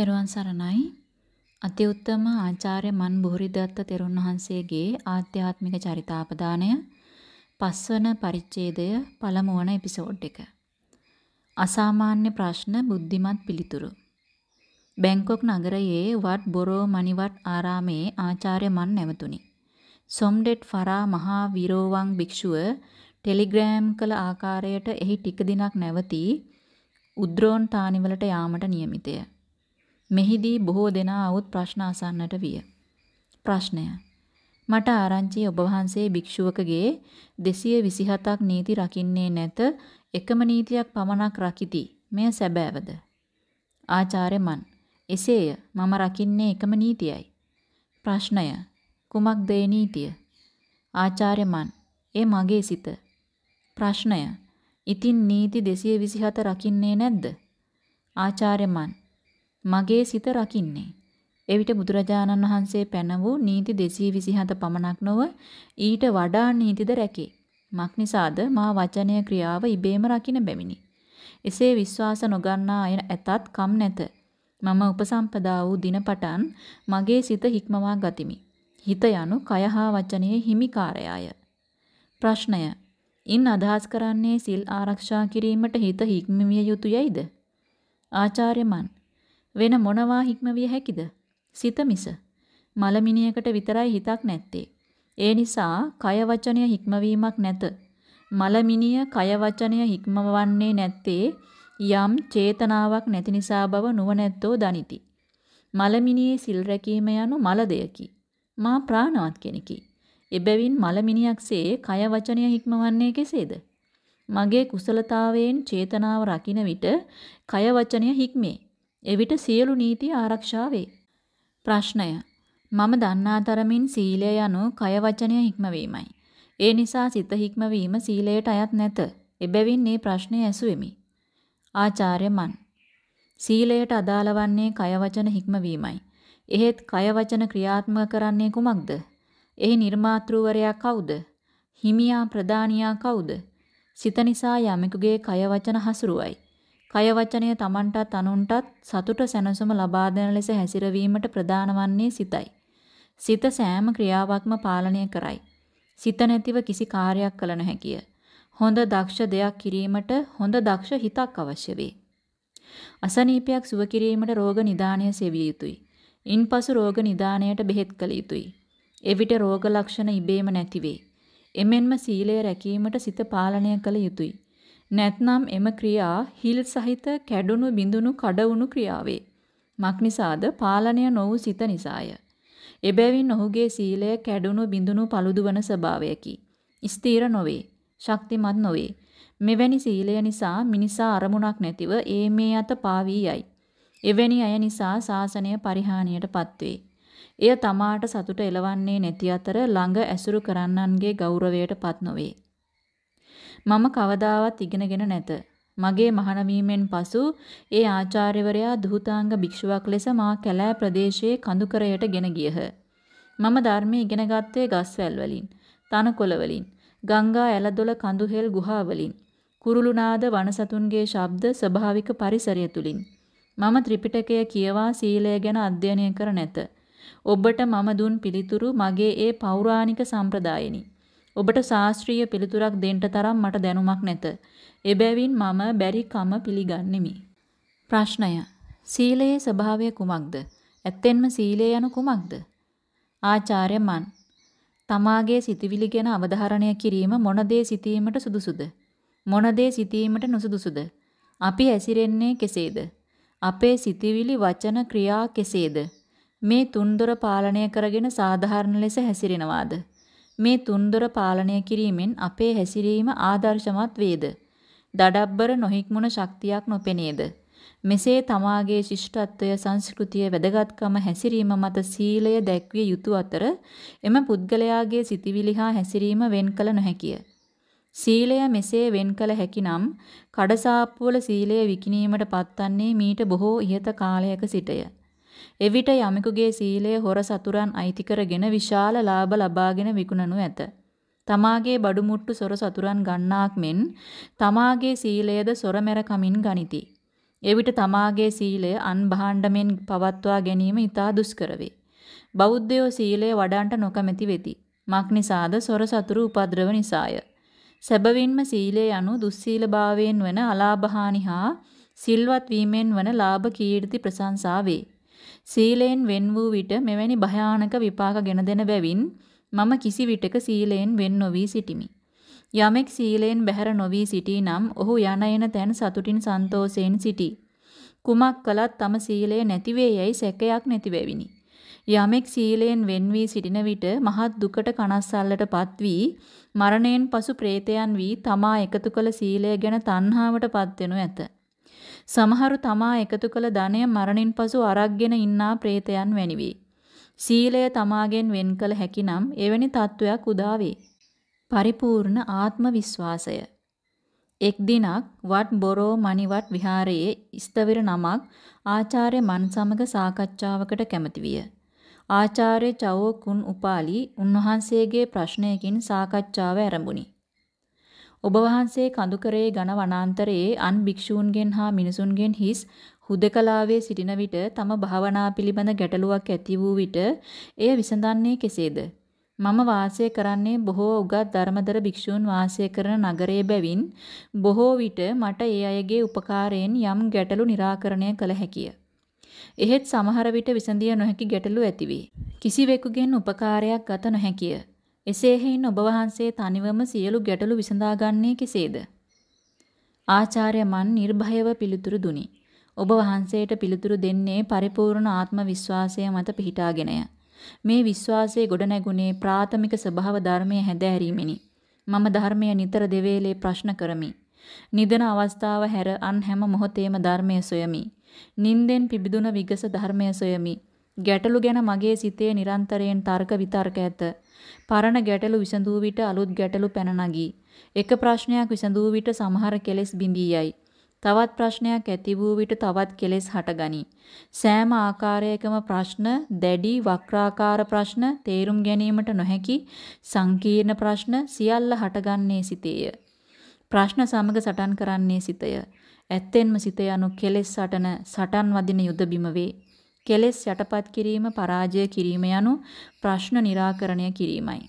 තෙරුවන් සරණයි. අති උත්තම ආචාර්ය මන් බුහරිදත්ත තෙරුන් වහන්සේගේ ආධ්‍යාත්මික චරිතාපදානය පස්වන පරිච්ඡේදය පළමු වන එපිසෝඩ් එක. අසාමාන්‍ය ප්‍රශ්න බුද්ධිමත් පිළිතුරු. බැංකොක් නගරයේ වත් බොරෝ මණිවත් ආරාමේ ආචාර්ය මන් නැවතුණි. සොම්ඩෙට් ෆරා මහා විරෝවං භික්ෂුව ටෙලිග්‍රෑම් කළ ආකාරයට එහි ටික දිනක් නැවතී උද්‍රෝන් තානිවලට යාමට නියමිතය. මෙහිදී බොහෝ දෙනා අවුත් ප්‍රශ්න අසන්නට විය. ප්‍රශ්නය මට ආරංචි ඔබ වහන්සේ භික්ෂුවකගේ 227ක් නීති රකින්නේ නැත එකම නීතියක් පමණක් රකිති. මෙය සැබෑවද? ආචාර්ය මන් එසේය මම රකින්නේ එකම නීතියයි. ප්‍රශ්නය කුමක්ද ඒ නීතිය? ආචාර්ය මන් ඒ මගේ සිත. ප්‍රශ්නය ඉතින් නීති 227 රකින්නේ නැද්ද? ආචාර්ය මන් මගේ සිත රකින්නේ. එවිට බුදුරජාණන් වහන්සේ පැන වූ නීති 227 පමණක් නොව ඊට වඩා නීතිද රැකේ. මක්නිසාද මා වචනය ක්‍රියාව ඉබේම රකින්න බැමිනි. එසේ විශ්වාස නොගන්නා අය ඇතත් කම් නැත. මම උපසම්පදා වූ දිනපටන් මගේ සිත හික්මවා ගතිමි. හිත යනු කය හා වචනයේ හිමිකාරයය. ප්‍රශ්නය ඉන් අදහස් කරන්නේ සිල් ආරක්ෂා කිරීමට හිත හික්මවිය යුතුයයිද? ආචාර්ය මන් වෙන මොනවා හික්මවිය හැකිද? සිත මිස. මලමිනියකට විතරයි හිතක් නැත්තේ. ඒ නිසා කය වචනය හික්මවීමක් නැත. මලමිනිය කය වචනය හික්මවන්නේ නැත්තේ යම් චේතනාවක් නැති නිසා බව නුවණැත්තෝ දනිති. මලමිනියේ සිල් රැකීම යනු මල දෙයකි. මා ප්‍රාණවත් කෙනෙකි. එබැවින් මලමිනියක්සේ කය වචනය හික්මවන්නේ කෙසේද? මගේ කුසලතාවයෙන් චේතනාව රකින්න විට කය වචනය හික්මේ. එවිට සියලු නීති ආරක්ෂා වේ. ප්‍රශ්නය මම දන්නා තරමින් සීලය යනු කය වචනය හික්මවීමයි. ඒ නිසා සිත හික්මවීම සීලයට අයත් නැත. එබැවින් මේ ප්‍රශ්නය ඇසුවෙමි. ආචාර්ය මන් සීලයට අදාළ වන්නේ කය වචන හික්මවීමයි. එහෙත් කය වචන ක්‍රියාත්මක කරන්නේ කුමක්ද? එහි නිර්මාතෘවරයා කවුද? හිමියා ප්‍රදානියා කවුද? සිත නිසා යමෙකුගේ කය වචන හසුරුවයි. කය වචනය Tamanටත් අනුන්ටත් සතුට සැනසුම ලබා දෙන ලෙස හැසිරවීමට ප්‍රධාන වන්නේ සිතයි. සිත සෑම ක්‍රියාවක්ම පාලනය කරයි. සිත නැතිව කිසි කාර්යයක් කළ නොහැකිය. හොඳ දක්ෂ දෙයක් කිරීමට හොඳ දක්ෂ හිතක් අවශ්‍ය වේ. අසනීපයක් සුව කිරීමට රෝග නිදානය සෙවිය යුතුය. ඉන්පසු රෝග නිදානයට බෙහෙත් කළ යුතුය. එවිට රෝග ලක්ෂණ ඉබේම නැතිවේ. එමෙන්ම සීලය රැකීමට සිත පාලනය කළ යුතුය. නැත්නම් එම ක්‍රියා හිල් සහිත කැඩුණු බිඳුණු කඩවුණු ක්‍රියාවේ. මක්නිසාද පාලනය නොවු සිත නිසාය. එබැවින් ඔහුගේ සීලය කැඩුණු බිඳුණු paluduවන ස්වභාවයකි. ස්ථීර නොවේ. ශක්තිමත් නොවේ. මෙවැනි සීලය නිසා මිනිසා අරමුණක් නැතිව ඒ මේ අත පාවී යයි. එවැනි අය නිසා ශාසනය පරිහානියටපත් වේ. එය තමාට සතුට එලවන්නේ නැති අතර ළඟ ඇසුරු කරන්නන්ගේ ගෞරවයටපත් නොවේ. මම කවදාවත් ඉගෙනගෙන නැත. මගේ මහාන පසු ඒ ආචාර්යවරයා දුහතාංග භික්ෂුවක් ලෙස මා කැලෑ ප්‍රදේශයේ කඳුකරයට ගෙන ගියහ. මම ධර්මයේ ඉගෙන ගත්තේ ගස්වැල් වලින්, තනකොළ වලින්, ගංගා ඇලදොල කඳුහෙල් ගුහා වලින්, කුරුළු නාද වනසතුන්ගේ ශබ්ද ස්වභාවික පරිසරය තුලින්. මම ත්‍රිපිටකය කියවා සීලය ගැන අධ්‍යයනය කර නැත. ඔබට මම දුන් පිළිතුරු මගේ ඒ පෞරාණික සම්ප්‍රදායෙනි. ඔබට ශාස්ත්‍රීය පිළිතුරක් දෙන්න තරම් මට දැනුමක් නැත. එබැවින් මම බැරි කම පිළිගන්නෙමි. ප්‍රශ්නය. සීලයේ ස්වභාවය කුමක්ද? ඇත්තෙන්ම සීලය යනු කුමක්ද? ආචාර්ය මන්. තමාගේ සිතවිලි ගැන අවධාරණය කිරීම මොන දේ සිතීමට සුදුසුද? මොන දේ සිතීමට නුසුදුසුද? අපි ඇසිරෙන්නේ කෙසේද? අපේ සිතවිලි වචන ක්‍රියා කෙසේද? මේ තුන්දොර පාලනය කරගෙන සාධාරණ ලෙස හැසිරෙනවාද? මේ තුන්දොර පාලනය කිරීමෙන් අපේ හැසිරීම ආදර්ශමත් වේද? දඩබ්බර නොහික්මුණ ශක්තියක් නොපෙනේද? මෙසේ තමාගේ ශිෂ්ටත්වය සංස්කෘතිය වැදගත්කම හැසිරීම මත සීලය දැක්විය යුතු අතර එම පුද්ගලයාගේ සිතිවිලි හා හැසිරීම වෙන් කළ නොහැකිය. සීලය මෙසේ වෙන් කළ හැකිනම් කඩසාප්පුවල සීලය විකිණීමට පත්වන්නේ මීට බොහෝ ඉහත කාලයක සිටය. එවිට යමෙකුගේ සීලය හොර සතුරන් අයිති කරගෙන විශාල ලාභ ලබාගෙන විකුණනු ඇත. තමාගේ බඩු මුට්ටු සොර සතුරන් ගන්නාක් මෙන් තමාගේ සීලයද සොර මැර කමින් ගනිති. එවිට තමාගේ සීලය අන් භාණ්ඩමෙන් පවත්වා ගැනීම ඉතා දුෂ්කර වේ. බෞද්ධයෝ සීලය වඩන්ට නොකමැති වෙති. මක්නිසාද සොර සතුරු උපද්‍රව නිසාය. සැබවින්ම සීලය යනු දුස්සීලභාවයෙන් වන අලාභහානි හා සිල්වත් වීමෙන් වන ලාභ කීර්ති ප්‍රශංසා වේ. සීලයෙන් වෙන් වූ විට මෙවැනි භයානක විපාක ගෙන දෙන බැවින් මම කිසි විටක සීලයෙන් වෙන් නොවී සිටිමි. යමෙක් සීලයෙන් බැහැර නොවී සිටී නම් ඔහු යන එන තැන් සතුටින් සන්තෝෂයෙන් සිටී. කුමක් කළත් තම සීලය නැතිවේ යයි සැකයක් නැති බැවිනි. යමෙක් සීලයෙන් වෙන් වී සිටින විට මහත් දුකට කනස්සල්ලටපත් වී මරණයෙන් පසු പ്രേතයන් වී තමා එකතු කළ සීලය ගැන තණ්හාවටපත් වෙනු ඇත. සමහරු තමා එකතු කළ ධනය මරණින් පසු අරක්ගෙන ඉන්නා പ്രേතයන් වැනි වේ. සීලය තමාගෙන් වෙන් කළ හැකිනම් එවැනි තත්වයක් උදා වේ. පරිපූර්ණ ආත්ම විශ්වාසය එක් දිනක් වත් බොරෝ මණිවත් විහාරයේ ස්තවිර නමක් ආචාර්ය මන් සමග සාකච්ඡාවකට කැමති විය. ආචාර්ය චවෝ කුන් උපාලි උන්වහන්සේගේ ප්‍රශ්නයකින් සාකච්ඡාව ආරම්භුණි. ඔබ වහන්සේ කඳුකරේ ඝන වනාන්තරයේ අන් භික්ෂූන්ගෙන් හා මිනිසුන්ගෙන් හිස් හුදකලාවේ සිටින විට තම භාවනා පිළිබඳ ගැටලුවක් ඇති වූ විට එය විසඳන්නේ කෙසේද? මම වාසය කරන්නේ බොහෝ උගත් ධර්මදර භික්ෂූන් වාසය කරන නගරයේ බැවින් බොහෝ විට මට ඒ අයගේ උපකාරයෙන් යම් ගැටලු निराකරණය කළ හැකිය. එහෙත් සමහර විට විසඳිය නොහැකි ගැටලු ඇතිවේ. කිසිවෙකුගෙන් උපකාරයක් ගත නොහැකිය. එසේ හේයින් ඔබ වහන්සේ තනිවම සියලු ගැටලු විසඳාගන්නේ කෙසේද? ආචාර්ය මන් නිර්භයව පිළිතුරු දුනි. ඔබ වහන්සේට පිළිතුරු දෙන්නේ පරිපූර්ණ ආත්ම විශ්වාසය මත පිහිටාගෙනය. මේ විශ්වාසයේ ගොඩනැගුණේ ප්‍රාථමික ස්වභාව ධර්මයේ හැදෑරීමෙනි. මම ධර්මය නිතර දෙවේලේ ප්‍රශ්න කරමි. නිදන අවස්ථාව හැර අන් හැම මොහොතේම ධර්මය සොයමි. නින්දෙන් පිබිදුන විගස ධර්මය සොයමි. ගැටලු ගැන මගේ සිතේ නිරන්තරයෙන් තර්ක විතර්ක ඇත. පරණ ගැටලු විසඳූ විට අලුත් ගැටලු පැන නගී. එක ප්‍රශ්නයක් විසඳූ විට සමහර කෙලෙස් බිඳී යයි. තවත් ප්‍රශ්නයක් ඇති වූ විට තවත් කෙලෙස් හටගනී. සෑම ආකාරයකම ප්‍රශ්න, දැඩි වක්‍රාකාර ප්‍රශ්න, තේරුම් ගැනීමට නොහැකි සංකීර්ණ ප්‍රශ්න සියල්ල හටගන්නේ සිතේය. ප්‍රශ්න සමග සටන් කරන්නේ සිතය. ඇත්තෙන්ම සිත යනු කෙලෙස් සටන සටන් වදින යුද බිම වේ. කෙලෙස් යටපත් කිරීම පරාජය කිරීම යනු ප්‍රශ්න निराකරණය කිරීමයි.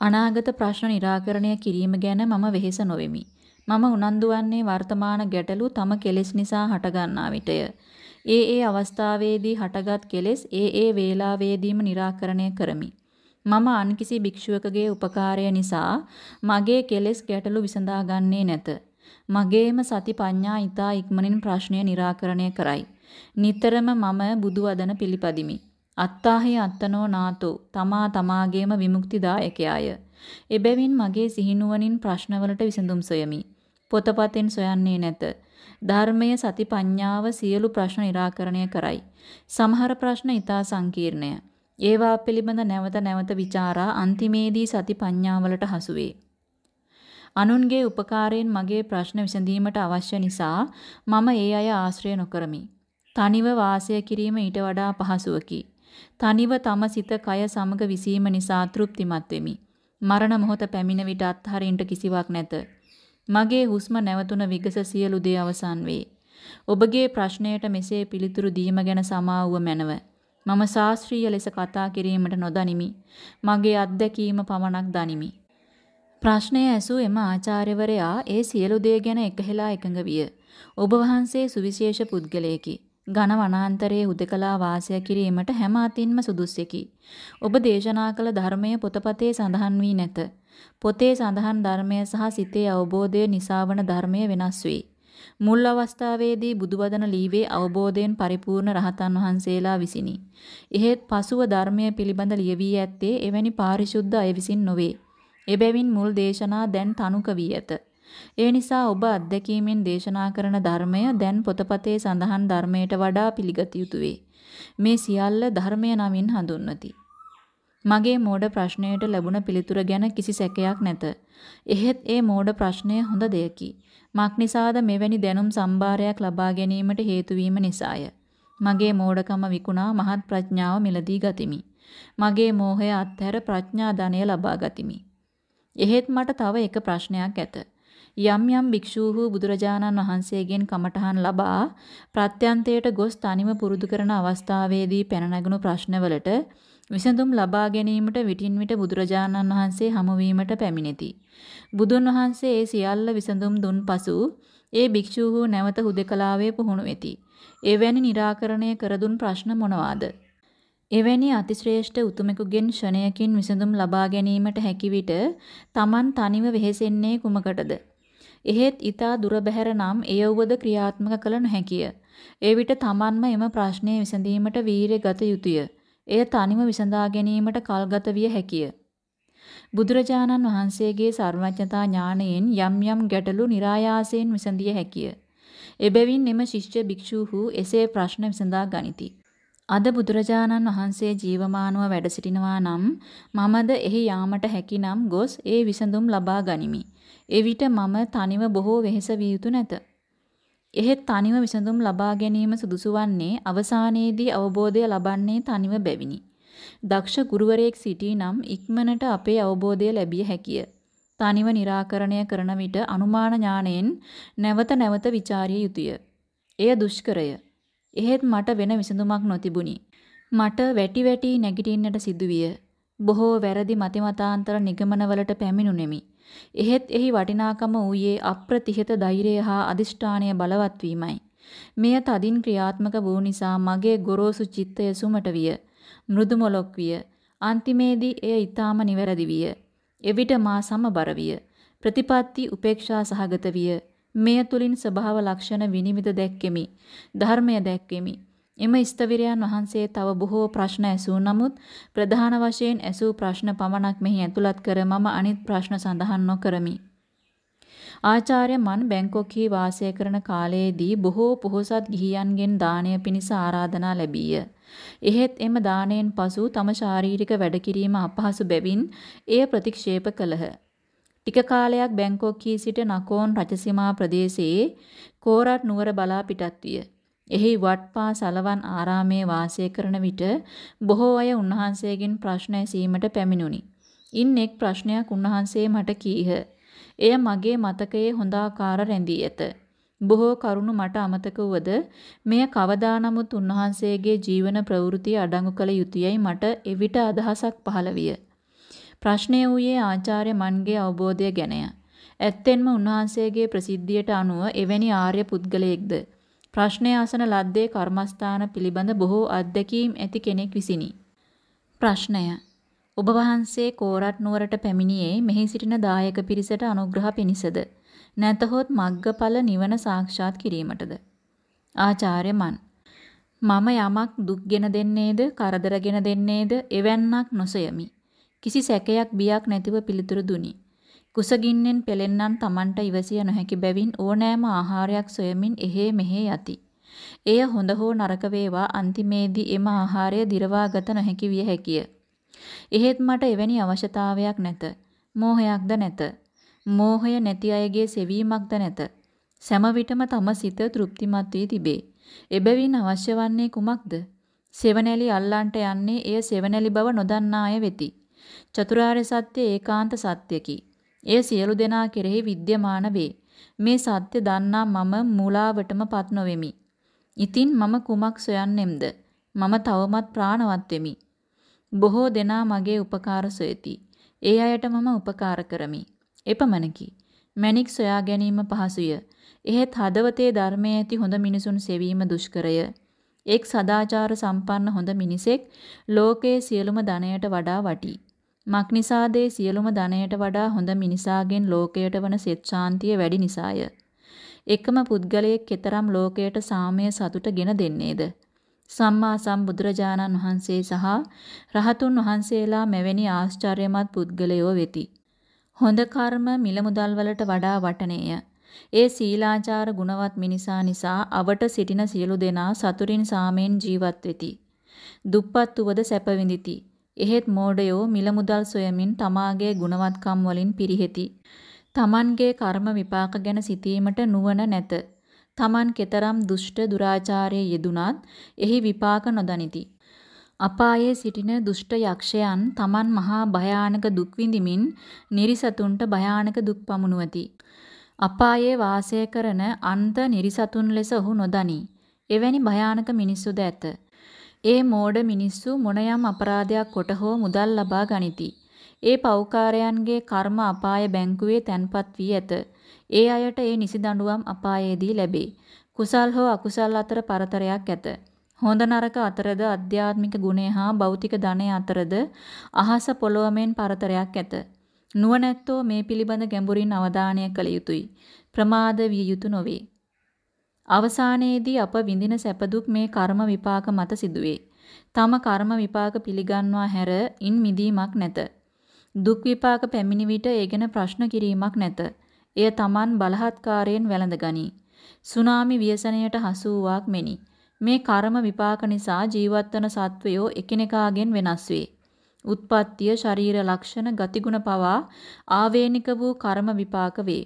අනාගත ප්‍රශ්න निराකරණය කිරීම ගැන මම වෙහෙස නොවෙමි. මම උනන්දු වන්නේ වර්තමාන ගැටලු තම කෙලෙස් නිසා හටගන්නා විටය. ඒ ඒ අවස්ථාවේදී හටගත් කෙලෙස් ඒ ඒ වේලාවෙදීම निराකරණය කරමි. මම අන් කිසි භික්ෂුවකගේ උපකාරය නිසා මගේ කෙලෙස් ගැටලු විසඳාගන්නේ නැත. මගේම සති පඤ්ඤා ඊතා ඉක්මනින් ප්‍රශ්නය निराකරණය කරයි. නිතරම මම බුදු වදන පිළිපදිමි. අත්තාහි අත්තනෝ නාතෝ තමා තමාගේම විමුක්තිදායකයාය. එබැවින් මගේ සිහිනුවණින් ප්‍රශ්නවලට විසඳුම් සොයමි. පොතපතෙන් සොයන්නේ නැත. ධර්මයේ සතිපඤ්ඤාව සියලු ප්‍රශ්න निराකරණය කරයි. සමහර ප්‍රශ්න ඊටා සංකීර්ණය. ඒවා පිළිබඳ නැවත නැවත ਵਿਚාරා අන්තිමේදී සතිපඤ්ඤාවලට හසු වේ. අනුන්ගේ උපකාරයෙන් මගේ ප්‍රශ්න විසඳීමට අවශ්‍ය නිසා මම ඒ අය ආශ්‍රය නොකරමි. තනිව වාසය කිරීම ඊට වඩා පහසුවකි. තනිව තම සිත කය සමග විසීම නිසා තෘප්තිමත් වෙමි. මරණ මොහොත පැමිණ විට අත්හරින්නට කිසිවක් නැත. මගේ හුස්ම නැවතුන විගස සියලු දේ අවසන් වේ. ඔබගේ ප්‍රශ්නයට මෙසේ පිළිතුරු දීම ගැන සමාවුව මැනව. මම ශාස්ත්‍රීය ලෙස කතා කිරීමට නොදනිමි. මගේ අත්දැකීම පමණක් දනිමි. ප්‍රශ්නය ඇසූ එම ආචාර්යවරයා ඒ සියලු දේ ගැන එකහෙලා එකඟ විය. ඔබ වහන්සේ සුවිශේෂ පුද්ගලයෙකි. ඝන වනාන්තරයේ හුදකලා වාසය කිරීමට හැම අතින්ම සුදුස්සෙකි. ඔබ දේශනා කළ ධර්මය පොතපතේ සඳහන් වී නැත. පොතේ සඳහන් ධර්මය සහ සිතේ අවබෝධය නිසා වන ධර්මය වෙනස් වේ. මුල් අවස්ථාවේදී බුදුවදන ලීවේ අවබෝධයෙන් පරිපූර්ණ රහතන් වහන්සේලා විසිනි. එහෙත් පසුව ධර්මය පිළිබඳ ලියවී ඇත්තේ එවැනි පාරිශුද්ධ අය විසින් නොවේ. එබැවින් මුල් දේශනා දැන් තනුක වී ඇත. ඒ නිසා ඔබ අත්දැකීමෙන් දේශනා කරන ධර්මය දැන් පොතපතේ සඳහන් ධර්මයට වඩා පිළිගත යුතුය වේ. මේ සියල්ල ධර්මය නමින් හඳුන්වති. මගේ මෝඩ ප්‍රශ්නයට ලැබුණ පිළිතුර ගැන කිසි සැකයක් නැත. එහෙත් ඒ මෝඩ ප්‍රශ්නය හොඳ දෙයකි. මක්නිසාද මෙවැනි දැනුම් සම්භාරයක් ලබා ගැනීමට හේතු වීම නිසාය. මගේ මෝඩකම විකුණා මහත් ප්‍රඥාව මිලදී ගතිමි. මගේ මෝහය අත්හැර ප්‍රඥා ධනය ලබා ගතිමි. එහෙත් මට තව එක ප්‍රශ්නයක් ඇත. යම් යම් භික්ෂූහු බුදුරජාණන් වහන්සේගෙන් කමඨහන් ලබා ප්‍රත්‍යන්තයට ගොස් තනිව පුරුදු කරන අවස්ථාවේදී පැන නැගුණු ප්‍රශ්නවලට විසඳුම් ලබා ගැනීමට විටින් විට බුදුරජාණන් වහන්සේ හමුවීමට පැමිණෙති. බුදුන් වහන්සේ ඒ සියල්ල විසඳුම් දුන් පසු ඒ භික්ෂූහු නැවත හුදකලාවේ පුහුණු වෙති. එවැනි निराකරණය කර දුන් ප්‍රශ්න මොනවාද? එවැනි අතිශ්‍රේෂ්ඨ උතුමෙකුගෙන් ෂණයකින් විසඳුම් ලබා ගැනීමට හැකි විට Taman තනිව වෙහෙසෙන්නේ කුමකටද? එහෙත් ඊතා දුර බැහැර නම් එයවද ක්‍රියාත්මක කළ නොහැකිය. ඒ විට Tamanම එම ප්‍රශ්නය විසඳීමට වීරිය ගත යුතුය. එය තනිව විසඳා ගැනීමට කල්ගත විය හැකිය. බුදුරජාණන් වහන්සේගේ සර්වඥතා ඥාණයෙන් යම් යම් ගැටලු નિરાයාසයෙන් විසඳිය හැකිය. එබැවින් එම ශිෂ්‍ය භික්ෂූහු එසේ ප්‍රශ්න විසඳා ගනිති. අද බුදුරජාණන් වහන්සේ ජීවමානව වැඩ සිටිනවා නම් මමද එහි යාමට හැකිනම් ගොස් ඒ විසඳුම් ලබා ගනිමි. එවිට මම තනිව බොහෝ වෙහෙස විය යුතු නැත. එහෙත් තනිව විසඳුම් ලබා ගැනීම සුදුසු වන්නේ අවසානයේදී අවබෝධය ලබන්නේ තනිව බැවිනි. දක්ෂ ගුරුවරයෙක් සිටීනම් ඉක්මනට අපේ අවබෝධය ලැබිය හැකිය. තනිව निराකරණය කරන විට අනුමාන ඥාණයෙන් නැවත නැවත ਵਿਚාරිය යුතුය. එය දුෂ්කරය. එහෙත් මට වෙන විසඳුමක් නොතිබුණි. මට වැටි වැටි නැගිටින්නට සිදුවිය. බොහෝ වැරදි මතිමතාන්තර නිගමනවලට පැමිණුනේමි. එහෙත් එහි වටිනාකම ඌයේ අප්‍රතිහත ධෛර්යය හා අදිෂ්ඨානය බලවත් වීමයි. මෙය තදින් ක්‍රියාත්මක වූ නිසා මගේ ගොරෝසු චිත්තය සුමට විය. මෘදු මොලොක් විය. අන්තිමේදී එය ඊටාම නිවැරදි විය. එවිට මා සමබර විය. ප්‍රතිපatti උපේක්ෂා සහගත විය. මෙය තුලින් ස්වභාව ලක්ෂණ විනිවිද දැක්කෙමි. ධර්මය දැක්කෙමි. එම ස්තවිරයන් වහන්සේ තව බොහෝ ප්‍රශ්න ඇසූ නමුත් ප්‍රධාන වශයෙන් ඇසූ ප්‍රශ්න පමණක් මෙහි ඇතුළත් කර මම අනිත් ප්‍රශ්න සඳහන් නොකරමි. ආචාර්ය මන් බැංකොක්හි වාසය කරන කාලයේදී බොහෝ පොහොසත් ගිහියන්ගෙන් දානය පිණිස ආරාධනා ලැබීය. එහෙත් එම දාණයෙන් පසු තම ශාරීරික වැඩ කිරීම අපහසු බැවින් එය ප්‍රතික්ෂේප කළහ. ටික කාලයක් බැංකොක්හි සිට නකෝන් රජසීමා ප්‍රදේශයේ කෝරට් නුවර බලා පිටත් විය. එහි වට්පා සලවන් ආරාමයේ වාසය කරන විට බොහෝ අය උන්වහන්සේගෙන් ප්‍රශ්න ඇසීමට පැමිණුනි. ඉන් එක් ප්‍රශ්නයක් උන්වහන්සේ මට කීහ. එය මගේ මතකයේ හොඳාකාර රැඳී ඇත. බොහෝ කරුණු මට අමතක වුවද මෙය කවදා නමුත් උන්වහන්සේගේ ජීවන ප්‍රවෘත්තිය අඩංගු කළ යුතුයයි මට එවිට අදහසක් පහළ විය. ප්‍රශ්නය වූයේ ආචාර්ය මන්ගේ අවබෝධය ගැනය. ඇත්තෙන්ම උන්වහන්සේගේ ප්‍රසිද්ධියට අනුව එවැනි ආර්ය පුද්ගලයෙක්ද ප්‍රශ්නය අසන ලද්දේ කර්මස්ථාන පිළිබඳ බොහෝ අත්දැකීම් ඇති කෙනෙක් විසිනි. ප්‍රශ්නය. ඔබ වහන්සේ කෝරත් නුවරට පැමිණියේ මෙහි සිටින දායක පිරිසට අනුග්‍රහ පිණිසද? නැතහොත් මග්ගඵල නිවන සාක්ෂාත් කිරීමටද? ආචාර්ය මන්. මම යමක් දුක්ගෙන දෙන්නේද කරදරගෙන දෙන්නේද එවන්නක් නොසයමි. කිසි සැකයක් බියක් නැතිව පිළිතුරු දුනි. කුසගින්නෙන් පෙලෙන්නන් Tamanට ඉවසිය නොහැකි බැවින් ඕනෑම ආහාරයක් සොයමින් එහෙ මෙහෙ යති. එය හොඳ හෝ නරක වේවා අන්තිමේදී එම ආහාරය දිරවාගත නොහැකි විය හැකිය. එහෙත් මට එවැනි අවශ්‍යතාවයක් නැත. මෝහයක්ද නැත. මෝහය නැති අයගේ සෙවීමක්ද නැත. සෑම විටම තම සිත තෘප්තිමත් වී තිබේ. එබැවින් අවශ්‍ය වන්නේ කුමක්ද? සෙවණැලි අල්ලන්ට යන්නේ එය සෙවණැලි බව නොදන්නා අය වෙති. චතුරාර්ය සත්‍ය ඒකාන්ත සත්‍යකි. එය සියලු දෙනා කෙරෙහි විද්‍යමාන වේ. මේ සත්‍ය දන්නා මම මූලාවටම පත් නොවෙමි. ඉතින් මම කුමක් සොයන්නෙම්ද? මම තවමත් ප්‍රාණවත් වෙමි. බොහෝ දෙනා මගේ උපකාර සොයති. ඒ අයට මම උපකාර කරමි. එපමණකි. මැණික් සොයා ගැනීම පහසුය. එහෙත් හදවතේ ධර්මයේ ඇති හොඳ මිනිසුන් සෙවීම දුෂ්කරය. එක් සදාචාර සම්පන්න හොඳ මිනිසෙක් ලෝකයේ සියලුම ධනයට වඩා වටී. මක්නිසාදේ සියලුම ධනයට වඩා හොඳ මිනිසාගෙන් ලෝකයට වන සෙත් ශාන්තිය වැඩි නිසාය. එකම පුද්ගලයෙක් කෙතරම් ලෝකයට සාමය සතුට ගෙන දෙන්නේද? සම්මා සම්බුදුරජාණන් වහන්සේ සහ රහතුන් වහන්සේලා මෙවැනි ආශ්චර්යමත් පුද්ගලයෝ වෙති. හොඳ කර්ම මිල මුදල් වලට වඩා වටනේය. ඒ සීලාචාර ගුණවත් මිනිසා නිසා අවට සිටින සියලු දෙනා සතුරින් සාමයෙන් ජීවත් වෙති. දුප්පත් උවද සැප විඳಿತಿ. එහෙත් මෝඩයෝ මිල මුදල් සොයමින් තමාගේ ගුණවත්කම් වලින් පිරිහෙති. තමන්ගේ කර්ම විපාක ගැන සිතීමට නුවණ නැත. තමන් කෙතරම් දුෂ්ට දුරාචාරයේ යෙදුනත් එහි විපාක නොදනිති. අපායේ සිටින දුෂ්ට යක්ෂයන් තමන් මහා භයානක දුක් විඳිමින් නිරිසතුන්ට භයානක දුක් පමුණුවති. අපායේ වාසය කරන අන්ත නිරිසතුන් ලෙස ඔහු නොදනී. එවැනි භයානක මිනිස්සුද ඇත. ඒ මෝඩ මිනිස්සු මොනයම් අපරාධයක් කොට හෝ මුදල් ලබා ගනිති. ඒ පෞකාරයන්ගේ කර්ම අපාය බැංකුවේ තැන්පත් වී ඇත. ඒ අයට ඒ නිසි දඬුවම් අපායේදී ලැබේ. කුසල් හෝ අකුසල් අතර පරතරයක් ඇත. හොඳ නරක අතරද අධ්‍යාත්මික ගුණය හා භෞතික ධනය අතරද අහස පොළොව මෙන් පරතරයක් ඇත. නුවණැත්තෝ මේ පිළිබඳ ගැඹුරින් අවධානය කළ යුතුය. ප්‍රමාද විය යුතු නොවේ. අවසානයේදී අප විඳින සැප දුක් මේ කර්ම විපාක මත සිදුවේ. තම කර්ම විපාක පිළිගන්වා හැර ඉන් මිදීමක් නැත. දුක් විපාක පැමිණි විට ඒ ගැන ප්‍රශ්න කිරීමක් නැත. එය Taman බලහත්කාරයෙන් වැළඳගනී. සුනාමි ව්‍යසනයට හසු වූවක් මෙනි. මේ කර්ම විපාක නිසා ජීවත් වන සත්වයෝ එකිනෙකාගෙන් වෙනස් වේ. උත්පත්තිය, ශරීර ලක්ෂණ, ගතිගුණ පවා ආවේනික වූ කර්ම විපාක වේ.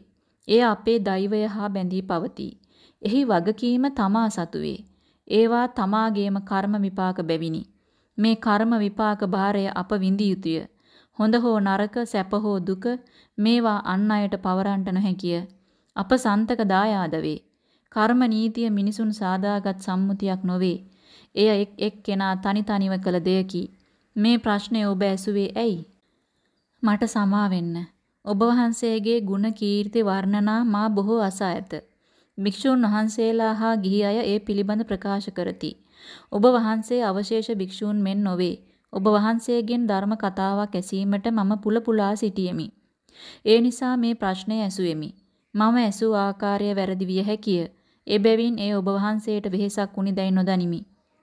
එය අපේ දෛවය හා බැඳී පවතී. එහි වගකීම තමා සතු වේ. ඒවා තමාගේම කර්ම විපාක බැවිනි. මේ කර්ම විපාක භාරය අප විඳිය යුතුය. හොඳ හෝ නරක, සැප හෝ දුක මේවා අන් අයට පවරන්නට නොහැකිය. අප සන්තක දායාද වේ. කර්ම නීතිය මිනිසුන් සාදාගත් සම්මුතියක් නොවේ. එය එක් එක් කෙනා තනි තනිව කළ දෙයකි. මේ ප්‍රශ්නය ඔබ ඇසුවේ ඇයි? මට සමා වෙන්න. ඔබ වහන්සේගේ ගුණ කීර්ති වර්ණනා මා බොහෝ අසා ඇත. භික්ෂූන් වහන්සේලා හා ගිහි අය ඒ පිළිබඳ ප්‍රකාශ කරති. ඔබ වහන්සේ අවශේෂ භික්ෂූන් මෙන් නොවේ. ඔබ වහන්සේගෙන් ධර්ම කතාවක් ඇසීමට මම පුල පුලා සිටියෙමි. ඒ නිසා මේ ප්‍රශ්නය ඇසුවෙමි. මම ඇසූ ආකාරය වැරදි විය හැකිය. එබැවින් ඒ ඔබ වහන්සේට වෙහෙසක් වුනිදැයි නොදනිමි.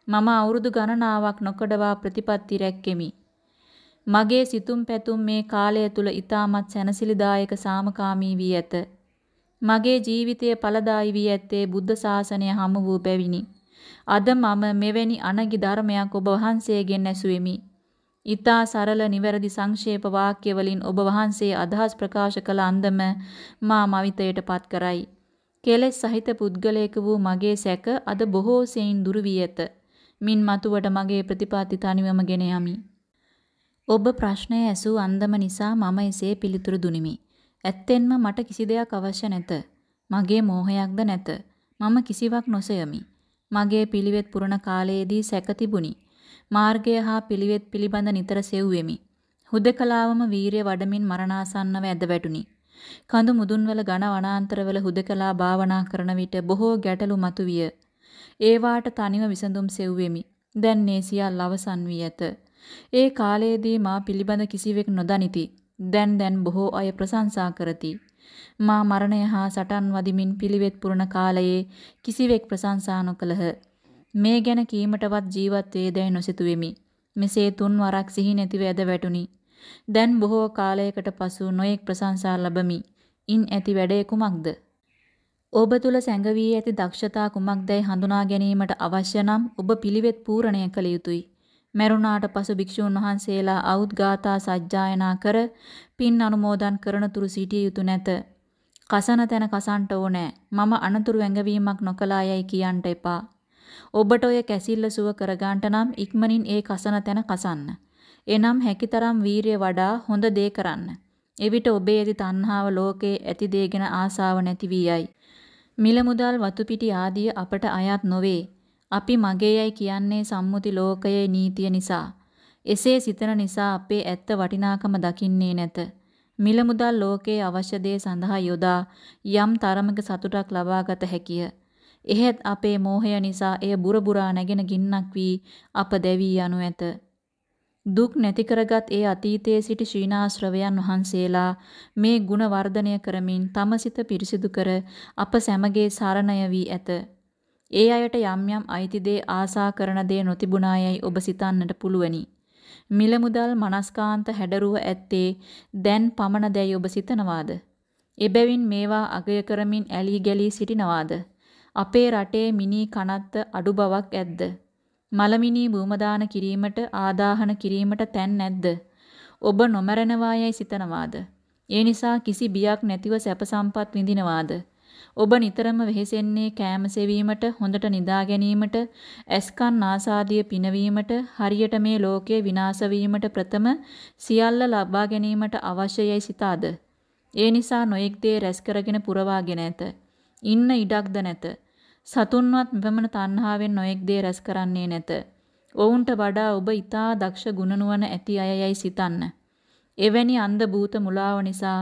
මම අවුරුදු ගණනාවක් නොකඩවා ප්‍රතිපත්ති රැක්කෙමි. මගේ සිතුම් පැතුම් මේ කාලය තුල ඊටමත් සැනසිලිදායක සාමකාමී වී ඇත. මගේ ජීවිතය ඵලදායි වී ඇත්තේ බුද්ධ ශාසනය හමු වූ බැවිනි. අද මම මෙවැනි අනගි ධර්මයක් ඔබ වහන්සේගෙන් ඇසුවෙමි. ඊතා සරල නිවැරදි සංක්ෂේප වාක්‍ය වලින් ඔබ වහන්සේ අදහස් ප්‍රකාශ කළ අන්දම මා මවිතයටපත් කරයි. කෙලෙස් සහිත පුද්ගලයෙකු වූ මගේ සැක අද බොහෝ සෙයින් දුරු වී ඇත. මින් මතුවට මගේ ප්‍රතිපatti තනිවම ගෙන යමි. ඔබ ප්‍රශ්නය ඇසූ අන්දම නිසා මම එසේ පිළිතුරු දුනිමි. ඇත්තෙන්ම මට කිසි දෙයක් අවශ්‍ය නැත. මගේ මෝහයක්ද නැත. මම කිසිවක් නොසයමි. මගේ පිළිවෙත් පුරන කාලයේදී සැක තිබුණි. මාර්ගය හා පිළිවෙත් පිළිබඳ නිතර සෙව්වෙමි. හුදකලාවම වීරිය වඩමින් මරණාසන්නව ඇද වැටුනි. කඳු මුදුන්වල ඝන වනාන්තරවල හුදකලා භාවනා කරන විට බොහෝ ගැටලු මතුවිය. ඒවාට තනිව විසඳුම් සෙව්වෙමි. දැන් මේ සියල්ල අවසන් වී ඇත. ඒ කාලයේදී මා පිළිබඳ කිසිවෙක් නොදනිති. දැන් දැන් බොහෝ අය ප්‍රශංසා කරති. මා මරණය හා සටන් වදිමින් පිළිවෙත් පුරන කාලයේ කිසිවෙක් ප්‍රශංසා නොකළහ. මේ ගැන කීමටවත් ජීවත් වේදැයි නොසිතුවෙමි. මෙසේ තුන් වරක් සිහි නැතිව ඇද වැටුනි. දැන් බොහෝ කාලයකට පසු නොයෙක් ප්‍රශංසා ලැබමි. ඉන් ඇති වැඩේ කුමක්ද? ඔබ තුල සැඟවී ඇති දක්ෂතා කුමක්දයි හඳුනා ගැනීමට අවශ්‍ය නම් ඔබ පිළිවෙත් පූර්ණය කළ යුතුය. මරුණාට පසු භික්ෂූන් වහන්සේලා අවුත් ගාථා සජ්ජායනා කර පින් අනුමෝදන් කරන තුරු සිටිය යුතු නැත. කසන තැන කසන්ට ඕනෑ. මම අනතුරු ඇඟවීමක් නොකලා යයි කියන්ට එපා. ඔබට ඔය කැසිල්ල සුව කරගන්නට නම් ඉක්මනින් ඒ කසන තැන කසන්න. එනම් හැකිතරම් වීරිය වඩා හොඳ දේ කරන්න. එවිට ඔබේ ඇති තණ්හාව ලෝකේ ඇති දේ ගැන ආසාව නැති වී යයි. මිල මුදල් වතු පිටි ආදිය අපට අයත් නොවේ. අපි මගේ යයි කියන්නේ සම්මුති ලෝකයේ නීතිය නිසා. එසේ සිතන නිසා අපේ ඇත්ත වටිනාකම දකින්නේ නැත. මිල මුදල් ලෝකයේ අවශ්‍ය දේ සඳහා යොදා යම් තරමක සතුටක් ලබාගත හැකිය. එහෙත් අපේ මෝහය නිසා එය බුරබුරා නැගෙන ගින්නක් වී අප දැවී යනු ඇත. දුක් නැති කරගත් ඒ අතීතයේ සිටි ශ්‍රීනාශ්‍රවයන් වහන්සේලා මේ ගුණ වර්ධනය කරමින් තම සිත පිරිසිදු කර අප සැමගේ සරණය වී ඇත. ඒ අයට යම් යම් අයිති දේ ආසා කරන දේ නොතිබුණායයි ඔබ සිතන්නට පුළුවනි. මිල මුදල් මනස්කාන්ත හැඩරුව ඇත්තේ දැන් පමණ දැයි ඔබ සිතනවාද? එබැවින් මේවා අගය කරමින් ඇලී ගැලී සිටිනවාද? අපේ රටේ මිනි කනත්ත අඩු බවක් ඇද්ද? මලමිනී භූමදාන කිරීමට ආදාහන කිරීමට තැන් නැද්ද? ඔබ නොමරනවායයි සිතනවාද? ඒ නිසා කිසි බියක් නැතිව සැප සම්පත් විඳිනවාද? ඔබ නිතරම වෙහෙසෙන්නේ කෑම සෙවීමට, හොඳට නිදා ගැනීමට, ඇස්කන් නාසාදිය පිනවීමට, හරියට මේ ලෝකය විනාශ වීමට ප්‍රථම සියල්ල ලබා ගැනීමට අවශ්‍යයයි සිතාද? ඒ නිසා නොඑක් දේ රැස් කරගෙන පුරවාගෙන ඇත. ඉන්න ඉඩක්ද නැත. සතුන්වත් මෙපමණ තණ්හාවෙන් නොඑක් දේ රැස් කරන්නේ නැත. ඔවුන්ට වඩා ඔබ ඊටා දක්ෂ ගුණනුවණ ඇති අය යයි සිතන්න. එවැනි අන්ධ භූත මුලාව නිසා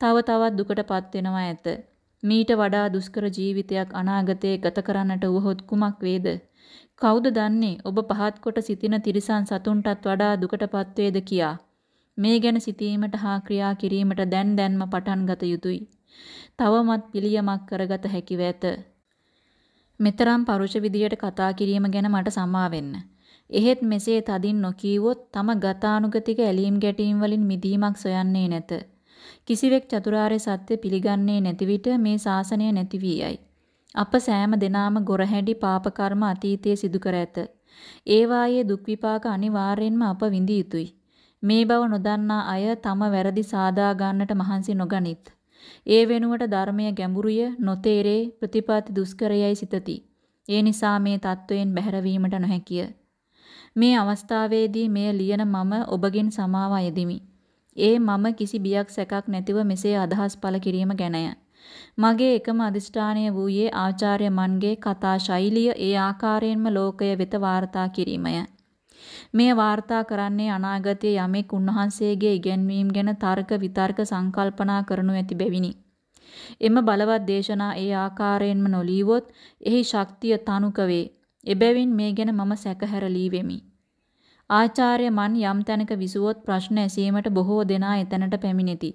තව තවත් දුකටපත් වෙනවා ඇත. මීට වඩා දුෂ්කර ජීවිතයක් අනාගතයේ ගත කරන්නට වුවහොත් කුමක් වේද? කවුද දන්නේ ඔබ පහත් කොට සිටින තිරිසන් සතුන්ටත් වඩා දුකටපත් වේද කියා. මේ ගැන සිතීමට හා ක්‍රියා කිරීමට දැන් දැන්ම පටන් ගත යුතුය. තවමත් පිළියමක් කරගත හැකිව ඇත. මෙතරම් පරුෂ විදියට කතා කිරීම ගැන මට සමා වෙන්න. එහෙත් මෙසේ තදින් නොකීවොත් තම ගතානුගතික ඇලීම් ගැටීම් වලින් මිදීමක් සොයන්නේ නැත. කිසිවෙක් චතුරාර්ය සත්‍ය පිළිගන්නේ නැති විට මේ ශාසනය නැති වී යයි. අප සෑම දිනාම ගොරහැඩි පාප කර්ම අතීතයේ සිදු කර ඇත. ඒවායේ දුක් විපාක අනිවාර්යෙන්ම අප විඳිය යුතුය. මේ බව නොදන්නා අය තම වැරදි සාදා ගන්නට මහන්සි නොගනිත්. ඒ වෙනුවට ධර්මය ගැඹුරුය නොතේරේ ප්‍රතිපatti දුෂ්කරයයි සිතති. ඒ නිසා මේ தත්වයෙන් බැහැරවීමට නොහැකිය. මේ අවස්ථාවේදී මෙය ලියන මම ඔබගෙන් සමාව අයදිමි. ඒ මම කිසි බියක් සැකක් නැතිව මෙසේ අදහස් පළ කිරීම ගැනය. මගේ එකම අදිෂ්ඨානය වූයේ ආචාර්ය මන්ගේ කතා ශෛලිය ඒ ආකාරයෙන්ම ලෝකය වෙත වාර්තා කිරීමය. මේ වාර්තා කරන්නේ අනාගතයේ යමෙක් උන්වහන්සේගේ ඉගැන්වීම් ගැන තර්ක විතර්ක සංකල්පනා කරනු ඇති බැවිනි. එම බලවත් දේශනා ඒ ආකාරයෙන්ම නොලීවොත් එහි ශක්තිය තනුක වේ. එබැවින් මේ ගැන මම සැකහැර ලීවෙමි. ආචාර්ය මන් යම් තැනක විසුවොත් ප්‍රශ්න ඇසීමට බොහෝ දෙනා එතැනට පැමිණෙති.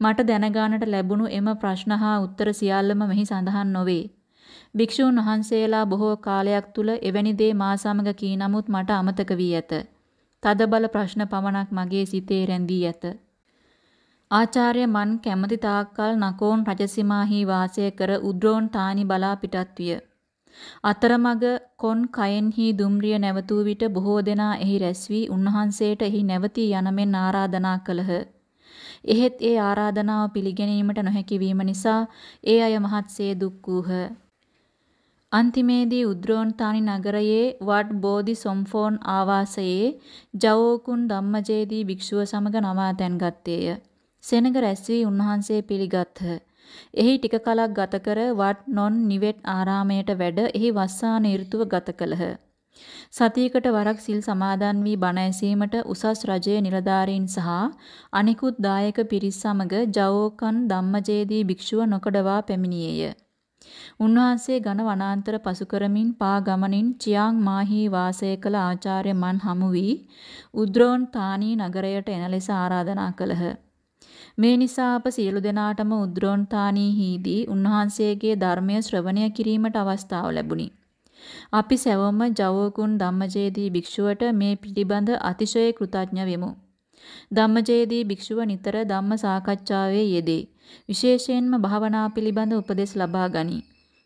මට දැනගානට ලැබුණු එම ප්‍රශ්න හා උත්තර සියල්ලම මෙහි සඳහන් නොවේ. භික්ෂූන් වහන්සේලා බොහෝ කාලයක් තුල එවැනි දේ මා සමග කී නමුත් මට අමතක වී ඇත. තදබල ප්‍රශ්න පමණක් මගේ සිතේ රැඳී ඇත. ආචාර්ය මන් කැමති තාක්කල් නකෝන් රජසීමාහි වාසය කර උද්‍රෝන් තානි බලා පිටත් විය. අතරමඟ කොන් කයෙන්හි දුම්රිය නැවතූ විට බොහෝ දෙනා එහි රැස් වී උන්වහන්සේට එහි නැවතී යනමෙන් ආරාධනා කළහ. එහෙත් ඒ ආරාධනාව පිළිගැනීමට නොහැකි වීම නිසා ඒ අය මහත්සේ දුක් වූහ. අන්තිමේදී උද්‍රෝන්තානි නගරයේ වඩ් බෝධි සොම්ෆෝන් ආවාසයේ ජවෝකුන් ධම්මජේදී භික්ෂුව සමග නවාතැන් ගත්තේය. සෙනග රැස් වී උන්වහන්සේ පිළිගත්හ. එහි ටික කලක් ගත කර වත් නොන් නිවෙට් ආරාමයට වැඩ එහි වස්සාන ඍතුව ගත කළහ. සතියකට වරක් සිල් සමාදන් වී බණ ඇසීමට උසස් රජයේ නිලධාරීන් සහ අනිකුත් දායක පිරිස් සමග ජවෝකන් ධම්මජේදී භික්ෂුව නොකඩවා පැමිණියේය. උන්වහන්සේ ඝන වනාන්තර පසු කරමින් පා ගමනින් චියාං මාහි වාසය කළ ආචාර්ය මන් හමු වී උද්‍රෝන් තානී නගරයට එන ලෙස ආරාධනා කළහ. මේ නිසා අප සියලු දෙනාටම උද්‍රෝන්තානීහිදී උන්වහන්සේගේ ධර්මය ශ්‍රවණය කිරීමට අවස්ථාව ලැබුණි. අපි සැවොම ජවෝකුන් ධම්මජේදී භික්ෂුවට මේ පිළිබඳ අතිශය කෘතඥ වෙමු. ධම්මජේදී භික්ෂුව නිතර ධම්ම සාකච්ඡාවේ යෙදේ. විශේෂයෙන්ම භාවනා පිළිබඳ උපදෙස් ලබා ගනී.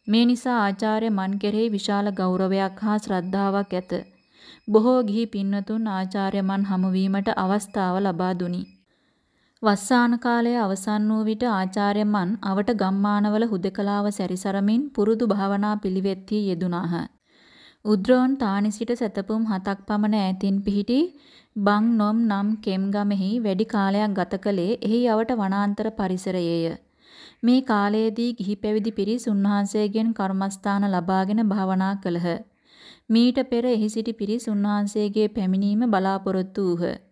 මේ නිසා ආචාර්ය මන් කෙරෙහි විශාල ගෞරවයක් හා ශ්‍රද්ධාවක් ඇත. බොහෝ ගිහි පින්වතුන් ආචාර්ය මන් හමු වීමට අවස්ථාව ලබා දුනි. වස්සාන කාලය අවසන් වූ විට ආචාර්ය මන් අවට ගම්මානවල හුදකලාව සැරිසරමින් පුරුදු භාවනා පිළිවෙත්හි යෙදුනාහ. උද්‍රෝන් තානි සිට සැතපුම් හතක් පමණ ඈතින් පිහිටි බං නොම් නම් කෙම්ගමෙහි වැඩි කාලයක් ගත කළේ එහි අවට වනාන්තර පරිසරයේය. මේ කාලයේදී ගිහි පැවිදි පිරිස් උන්වහන්සේගෙන් කර්මස්ථාන ලබාගෙන භාවනා කළහ. මීට පෙර එහි සිටි පිරිස් උන්වහන්සේගේ පැමිණීම බලාපොරොත්තු වූහ.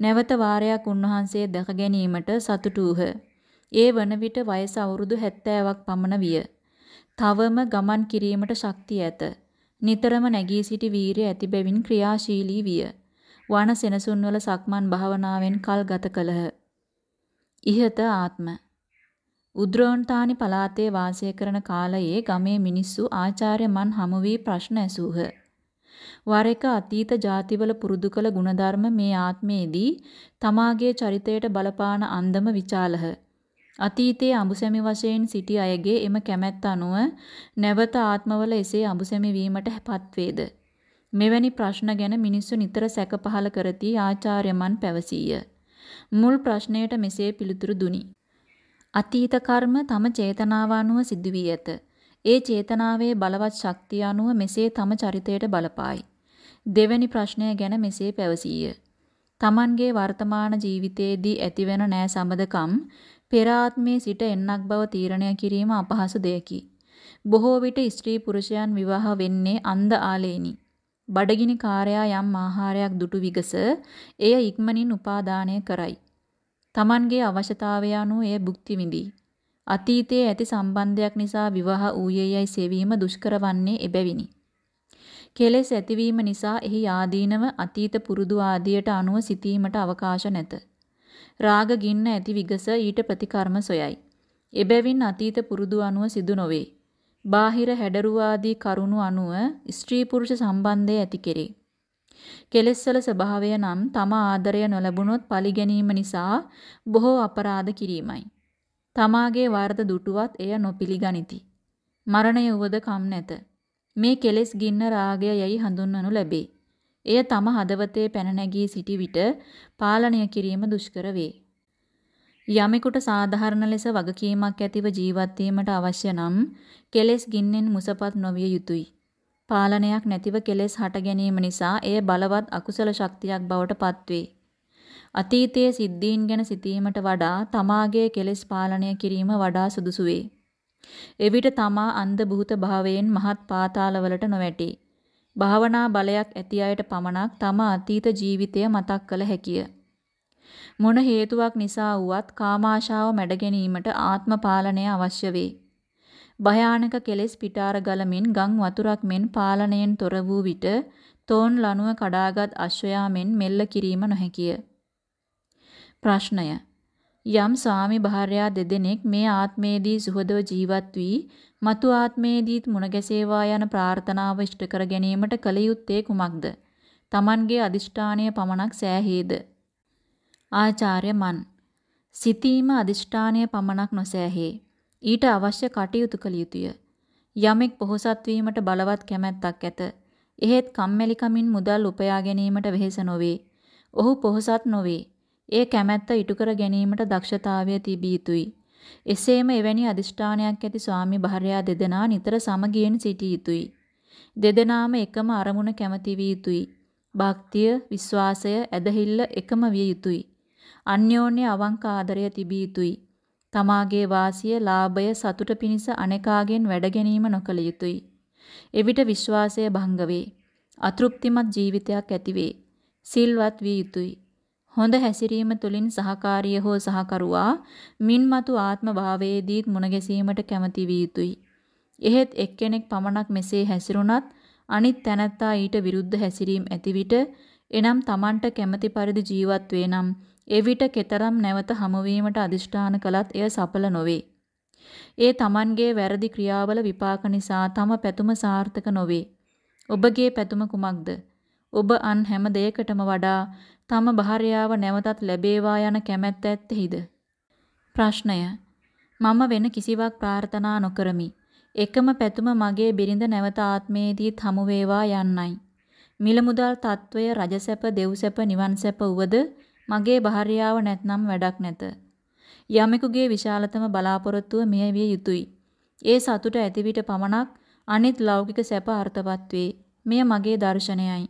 නැවත වාරයක් උන්වහන්සේ දැක ගැනීමට සතුටු වූහ. ඒ වන විට වයස අවුරුදු 70ක් පමණ විය. තවම ගමන් කිරීමට ශක්තිය ඇත. නිතරම නැගී සිටි වීරිය ඇති බැවින් ක්‍රියාශීලී විය. වන සෙනසුන්වල සක්මන් භාවනාවෙන් කල් ගත කළහ. ඉහත ආත්ම උද්‍රෝන්තානි පලාතේ වාසය කරන කාලයේ ගමේ මිනිස්සු ආචාර්ය මන් හමු වී ප්‍රශ්න ඇසූහ. වර එක අතීත ಜಾතිවල පුරුදු කළ ಗುಣධර්ම මේ ආත්මයේදී තමාගේ චරිතයට බලපාන අන්දම විචාලහ. අතීතයේ අඹසැමි වශයෙන් සිටි අයගේ එම කැමැත්ත අනුව නැවත ආත්මවල එසේ අඹසැමි වීමට පත්වේද? මෙවැනි ප්‍රශ්න ගැන මිනිස්සු නිතර සැක පහල කරති ආචාර්යමන් පැවසීය. මුල් ප්‍රශ්නයට මෙසේ පිළිතුරු දුනි. අතීත කර්ම තම චේතනාව අනුව සිදුවී ඇත. ඒ චේතනාවේ බලවත් ශක්තිය අනුව මෙසේ තම චරිතයට බලපායි. දෙවැනි ප්‍රශ්නය ගැන මෙසේ පැවසීය. තමන්ගේ වර්තමාන ජීවිතයේදී ඇතිවන නෑ සම්බදකම් පෙර ආත්මයේ සිට එන්නක් බව තීරණය කිරීම අපහසු දෙයකි. බොහෝ විට ස්ත්‍රී පුරුෂයන් විවාහ වෙන්නේ අන්ධ ආලේනි. බඩගිනි කාර්යා යම් ආහාරයක් දුටු විගස එය ඉක්මනින් උපාදානය කරයි. Tamanගේ අවශ්‍යතාවය අනුව එය භුක්ති විඳී. අතීතයේ ඇති සම්බන්ධයක් නිසා විවාහ ඌයේයයි සෙවීම දුෂ්කර වන්නේ එබැවිනි. කෙලෙස් ඇතිවීම නිසා එහි ආදීනව අතීත පුරුදු ආදියට අනුව සිටීමට අවකාශ නැත. රාග ගින්න ඇති විගස ඊට ප්‍රතිකර්ම සොයයි. එබැවින් අතීත පුරුදු අනුව සිදු නොවේ. බාහිර හැඩරුව ආදී කරුණු අනුව ස්ත්‍රී පුරුෂ සම්බන්ධය ඇති කෙරේ. කෙලෙස්වල ස්වභාවය නම් තම ආදරය නොලැබුණොත් පලි ගැනීම නිසා බොහෝ අපරාධ කිරීමයි. තමාගේ වරද දුටුවත් එය නොපිළිගනිති. මරණය වුවද කම් නැත. මේ කෙලෙස් ගින්න රාගය යයි හඳුන්වනු ලැබේ. එය තම හදවතේ පැන නැගී සිටි විට පාලනය කිරීම දුෂ්කර වේ. යමෙකුට සාධාරණ ලෙස වගකීමක් ඇතිව ජීවත් වීමට අවශ්‍ය නම් කෙලෙස් ගින්නෙන් මුසපත් නොවිය යුතුය. පාලනයක් නැතිව කෙලෙස් හට ගැනීම නිසා එය බලවත් අකුසල ශක්තියක් බවට පත්වේ. අතීතයේ සිද්ධීන් ගැන සිතීමට වඩා තමාගේ කෙලෙස් පාලනය කිරීම වඩා සුදුසු වේ. එවිට තමා අන්ධ භූත භාවයෙන් මහත් පාතාලවලට නොවැටේ. භාවනා බලයක් ඇති අයට පමණක් තම අතීත ජීවිතය මතක් කළ හැකිය. මොන හේතුවක් නිසා වුවත් කාමාශාව මැඩ ගැනීමට ආත්ම පාලනය අවශ්‍ය වේ. භයානක කෙලෙස් පිටාර ගලමින් ගම් වතුරක් මෙන් පාලනයෙන් තොර වූ විට තෝන් ලනුව කඩාගත් අශ්වයා මෙන් මෙල්ල කිරීම නොහැකිය. ප්‍රශ්නය යම් ස්වාමි භාර්යා දෙදෙනෙක් මේ ආත්මයේදී සුහදව ජීවත් වී මතු ආත්මයේදීත් මුණ ගැසේවා යන ප්‍රාර්ථනාව ඉෂ්ට කර ගැනීමට කල යුත්තේ කුමක්ද? Tamanගේ අදිෂ්ඨානය පමණක් සෑහේද? ආචාර්ය මන් සිතීම අදිෂ්ඨානය පමණක් නොසෑහේ. ඊට අවශ්‍ය කටයුතු කළ යුතුය. යමෙක් පොහොසත් වීමට බලවත් කැමැත්තක් ඇත. එහෙත් කම්මැලිකමින් මුදල් උපයා ගැනීමට වෙහෙස නොවේ. ඔහු පොහොසත් නොවේ. ඒ කැමැත්ත ඉටු කර ගැනීමට දක්ෂතාවය තිබිය යුතුයි. එසේම එවැනි අදිෂ්ඨානයක් ඇති ස්වාමි භාර්යා දෙදෙනා නිතර සමගියෙන් සිටිය යුතුයි. දෙදෙනාම එකම අරමුණ කැමති විය යුතුයි. භක්තිය, විශ්වාසය, ඇදහිල්ල එකම විය යුතුයි. අන්‍යෝන්‍ය අවංක ආදරය තිබිය යුතුයි. තමාගේ වාසිය, ලාභය, සතුට පිණිස අනෙකාගෙන් වැඩ ගැනීම නොකළ යුතුයි. එවිට විශ්වාසය භංග වේ. අතෘප්තිමත් ජීවිතයක් ඇතිවේ. සිල්වත් විය යුතුයි. හොඳ හැසිරීම තුළින් සහකාරිය හෝ සහකරුවා මින්මතු ආත්ම භාවයේදීත් මුණ ගැසීමට කැමති විය යුතුයි. එහෙත් එක්කෙනෙක් පමණක් මෙසේ හැසිරුණත් අනිත් තැනැත්තා ඊට විරුද්ධ හැසිරීම ඇති විට එනම් Tamanට කැමති පරිදි ජීවත් වේ නම් එවිට කෙතරම් නැවත හමුවීමට අදිෂ්ඨාන කළත් එය සඵල නොවේ. ඒ Tamanගේ වැරදි ක්‍රියාවල විපාක නිසා තම පැතුම සාර්ථක නොවේ. ඔබගේ පැතුම කුමක්ද? ඔබ අන් හැම දෙයකටම වඩා තම භාර්යාව නැවතත් ලැබේවා යන කැමැත්ත ඇත්තේද? ප්‍රශ්නය. මම වෙන කිසිවක් ප්‍රාර්ථනා නොකරමි. එකම පැතුම මගේ බිරිඳ නැවත ආත්මයේදීත් හමු වේවා යන්නයි. මිල මුදල් తත්වය රජසැප දෙව්සැප නිවන්සැප උවද මගේ භාර්යාව නැත්නම් වැඩක් නැත. යමෙකුගේ විශාලතම බලාපොරොත්තුව මෙය විය යුතුය. ඒ සතුට ඇති විට පමණක් අනිත් ලෞකික සැප අර්ථවත් වේ. මෙය මගේ දර්ශනයයි.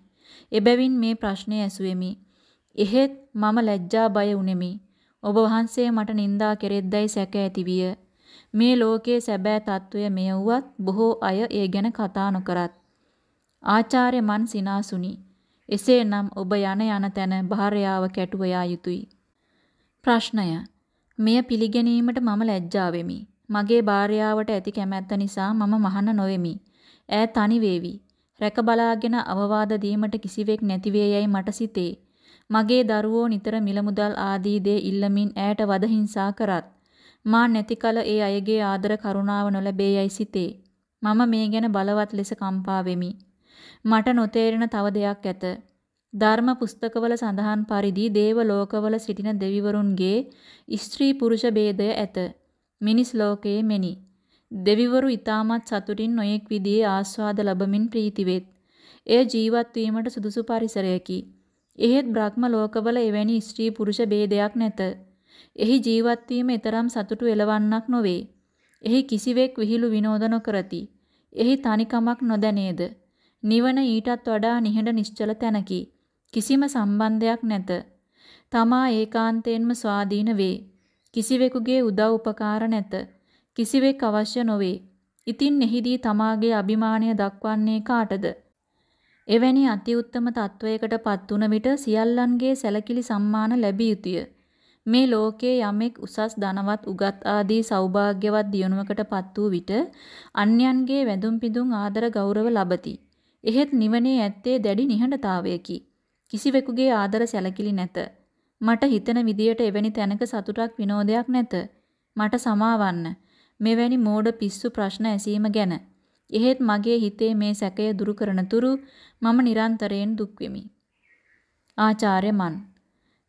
එබැවින් මේ ප්‍රශ්නේ ඇසුවෙමි. එහෙත් මම ලැජ්ජා බය උනේමි. ඔබ වහන්සේ මට නිନ୍ଦා කෙරෙද්දයි සැක ඇතිවිය. මේ ලෝකයේ සැබෑ తত্ত্বය මෙය වුවත් බොහෝ අය ඒ ගැන කතා නොකරත්. ආචාර්ය මන් සිනාසුනි. එසේනම් ඔබ යන යන තැන භාර්යාව කැටුව යුතුයි. ප්‍රශ්නය. මෙය පිළිගැනීමට මම ලැජ්ජා වෙමි. මගේ භාර්යාවට ඇති කැමැත්ත නිසා මම මහන නොවෙමි. ඈ තනි වේවි. රැක බලාගෙන අවවාද දීමට කිසිවෙක් නැති වේ යයි මට සිතේ. මගේ දරුවෝ නිතර මිල මුදල් ආදී දේ ඉල්ලමින් ඈට වද හිංසා කරත් මා නැති කල ඒ අයගේ ආදර කරුණාව නොලැබේයයි සිතේ. මම මේ ගැන බලවත් ලෙස කම්පා වෙමි. මට නොතේරෙන තව දෙයක් ඇත. ධර්ම පුස්තකවල සඳහන් පරිදි දේව ලෝකවල සිටින දෙවිවරුන්ගේ ස්ත්‍රී පුරුෂ ભેදය ඇත. මිනිස් ලෝකයේ මෙනි. දෙවිවරු ඊටමත් සතුටින් නොයෙක් විදිහේ ආස්වාද ලබමින් ප්‍රීති වෙත්. එය ජීවත් වීමට සුදුසු පරිසරයකි. එහෙත් බ්‍රහ්ම ලෝකවල එවැනි ස්ත්‍රී පුරුෂ ભેදයක් නැත. එහි ජීවත් වීම ඊතරම් සතුටු එලවන්නක් නොවේ. එහි කිසිවෙක් විහිළු විනෝද නොකරති. එහි තනිකමක් නොදැනේද. නිවන ඊටත් වඩා නිහඬ නිශ්චල තැනකි. කිසිම සම්බන්ධයක් නැත. තමා ඒකාන්තයෙන්ම ස්වාධීන වේ. කිසිවෙකුගේ උදව් උපකාර නැත. කිසිවෙක් අවශ්‍ය නොවේ. ඉතින් එහිදී තමාගේ අභිමානය දක්වන්නේ කාටද? එවැනි අති උත්තම තත්වයකට පත් වුන විට සියල්ලන්ගේ සැලකිලි සම්මාන ලැබිය යුතුය. මේ ලෝකයේ යමෙක් උසස් ධනවත් උගත් ආදී සෞභාග්‍යවත් දියුණුවකට පත් වූ විට අන්‍යයන්ගේ වැඳුම් පිදුම් ආදර ගෞරව ලබති. එහෙත් නිවනේ ඇත්තේ දැඩි නිහඬතාවයකි. කිසිවෙකුගේ ආදර සැලකිලි නැත. මට හිතන විදියට එවැනි තැනක සතුටක් විනෝදයක් නැත. මට සමාවන්න. මෙවැනි මෝඩ පිස්සු ප්‍රශ්න ඇසීම ගැන. එහෙත් මගේ හිතේ මේ සැකය දුරු කරන තුරු මම නිරන්තරයෙන් දුක් වෙමි. ආචාර්ය මන්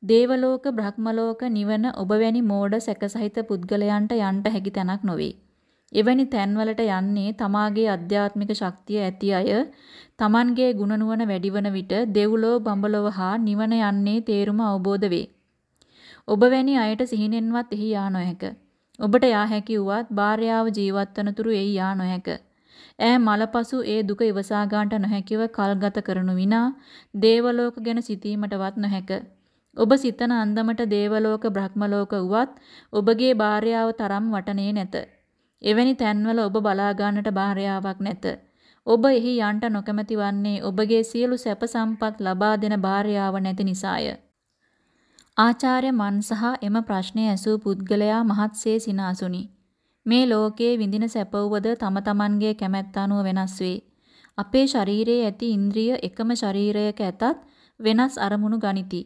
දේවලෝක බ්‍රහ්මලෝක නිවන ඔබ වැනි මෝඩ සැකසහිත පුද්ගලයන්ට යන්න හැකි තැනක් නොවේ. එවැනි තැන්වලට යන්නේ තමාගේ අධ්‍යාත්මික ශක්තිය ඇති අය තමන්ගේ ගුණනුවණ වැඩිවන විට දෙව්ලොව බඹලොව හා නිවන යන්නේ තේරුම අවබෝධ වේ. ඔබ වැනි අයට සිහිනෙන්වත් එහි යා නොහැක. ඔබට යා හැකි වුවත් භාර්යාව ජීවත් වනතුරු එහි යා නොහැක. ඈ මලපසු ඒ දුක ඉවසා ගන්නට නොහැකිව කල්ගත කරනු විනා දේවලෝක ගැන සිතීමටවත් නොහැක. ඔබ සිතන අන්දමට දේවලෝක බ්‍රහ්මලෝක වුවත් ඔබගේ භාර්යාව තරම් වටනේ නැත. එවැනි තැන්වල ඔබ බලා ගන්නට භාර්යාවක් නැත. ඔබ එහි යන්ට නොකමැති වන්නේ ඔබගේ සියලු සැප සම්පත් ලබා දෙන භාර්යාව නැති නිසාය. ආචාර්ය මන් සහ එම ප්‍රශ්නය ඇසූ පුද්ගලයා මහත්සේ සිනාසුනි. මේ ලෝකයේ විඳින සැපවුවද තම තමන්ගේ කැමැත්ත අනුව වෙනස් වේ. අපේ ශරීරයේ ඇති ඉන්ද්‍රිය එකම ශරීරයක ඇතත් වෙනස් අරමුණු ගනිති.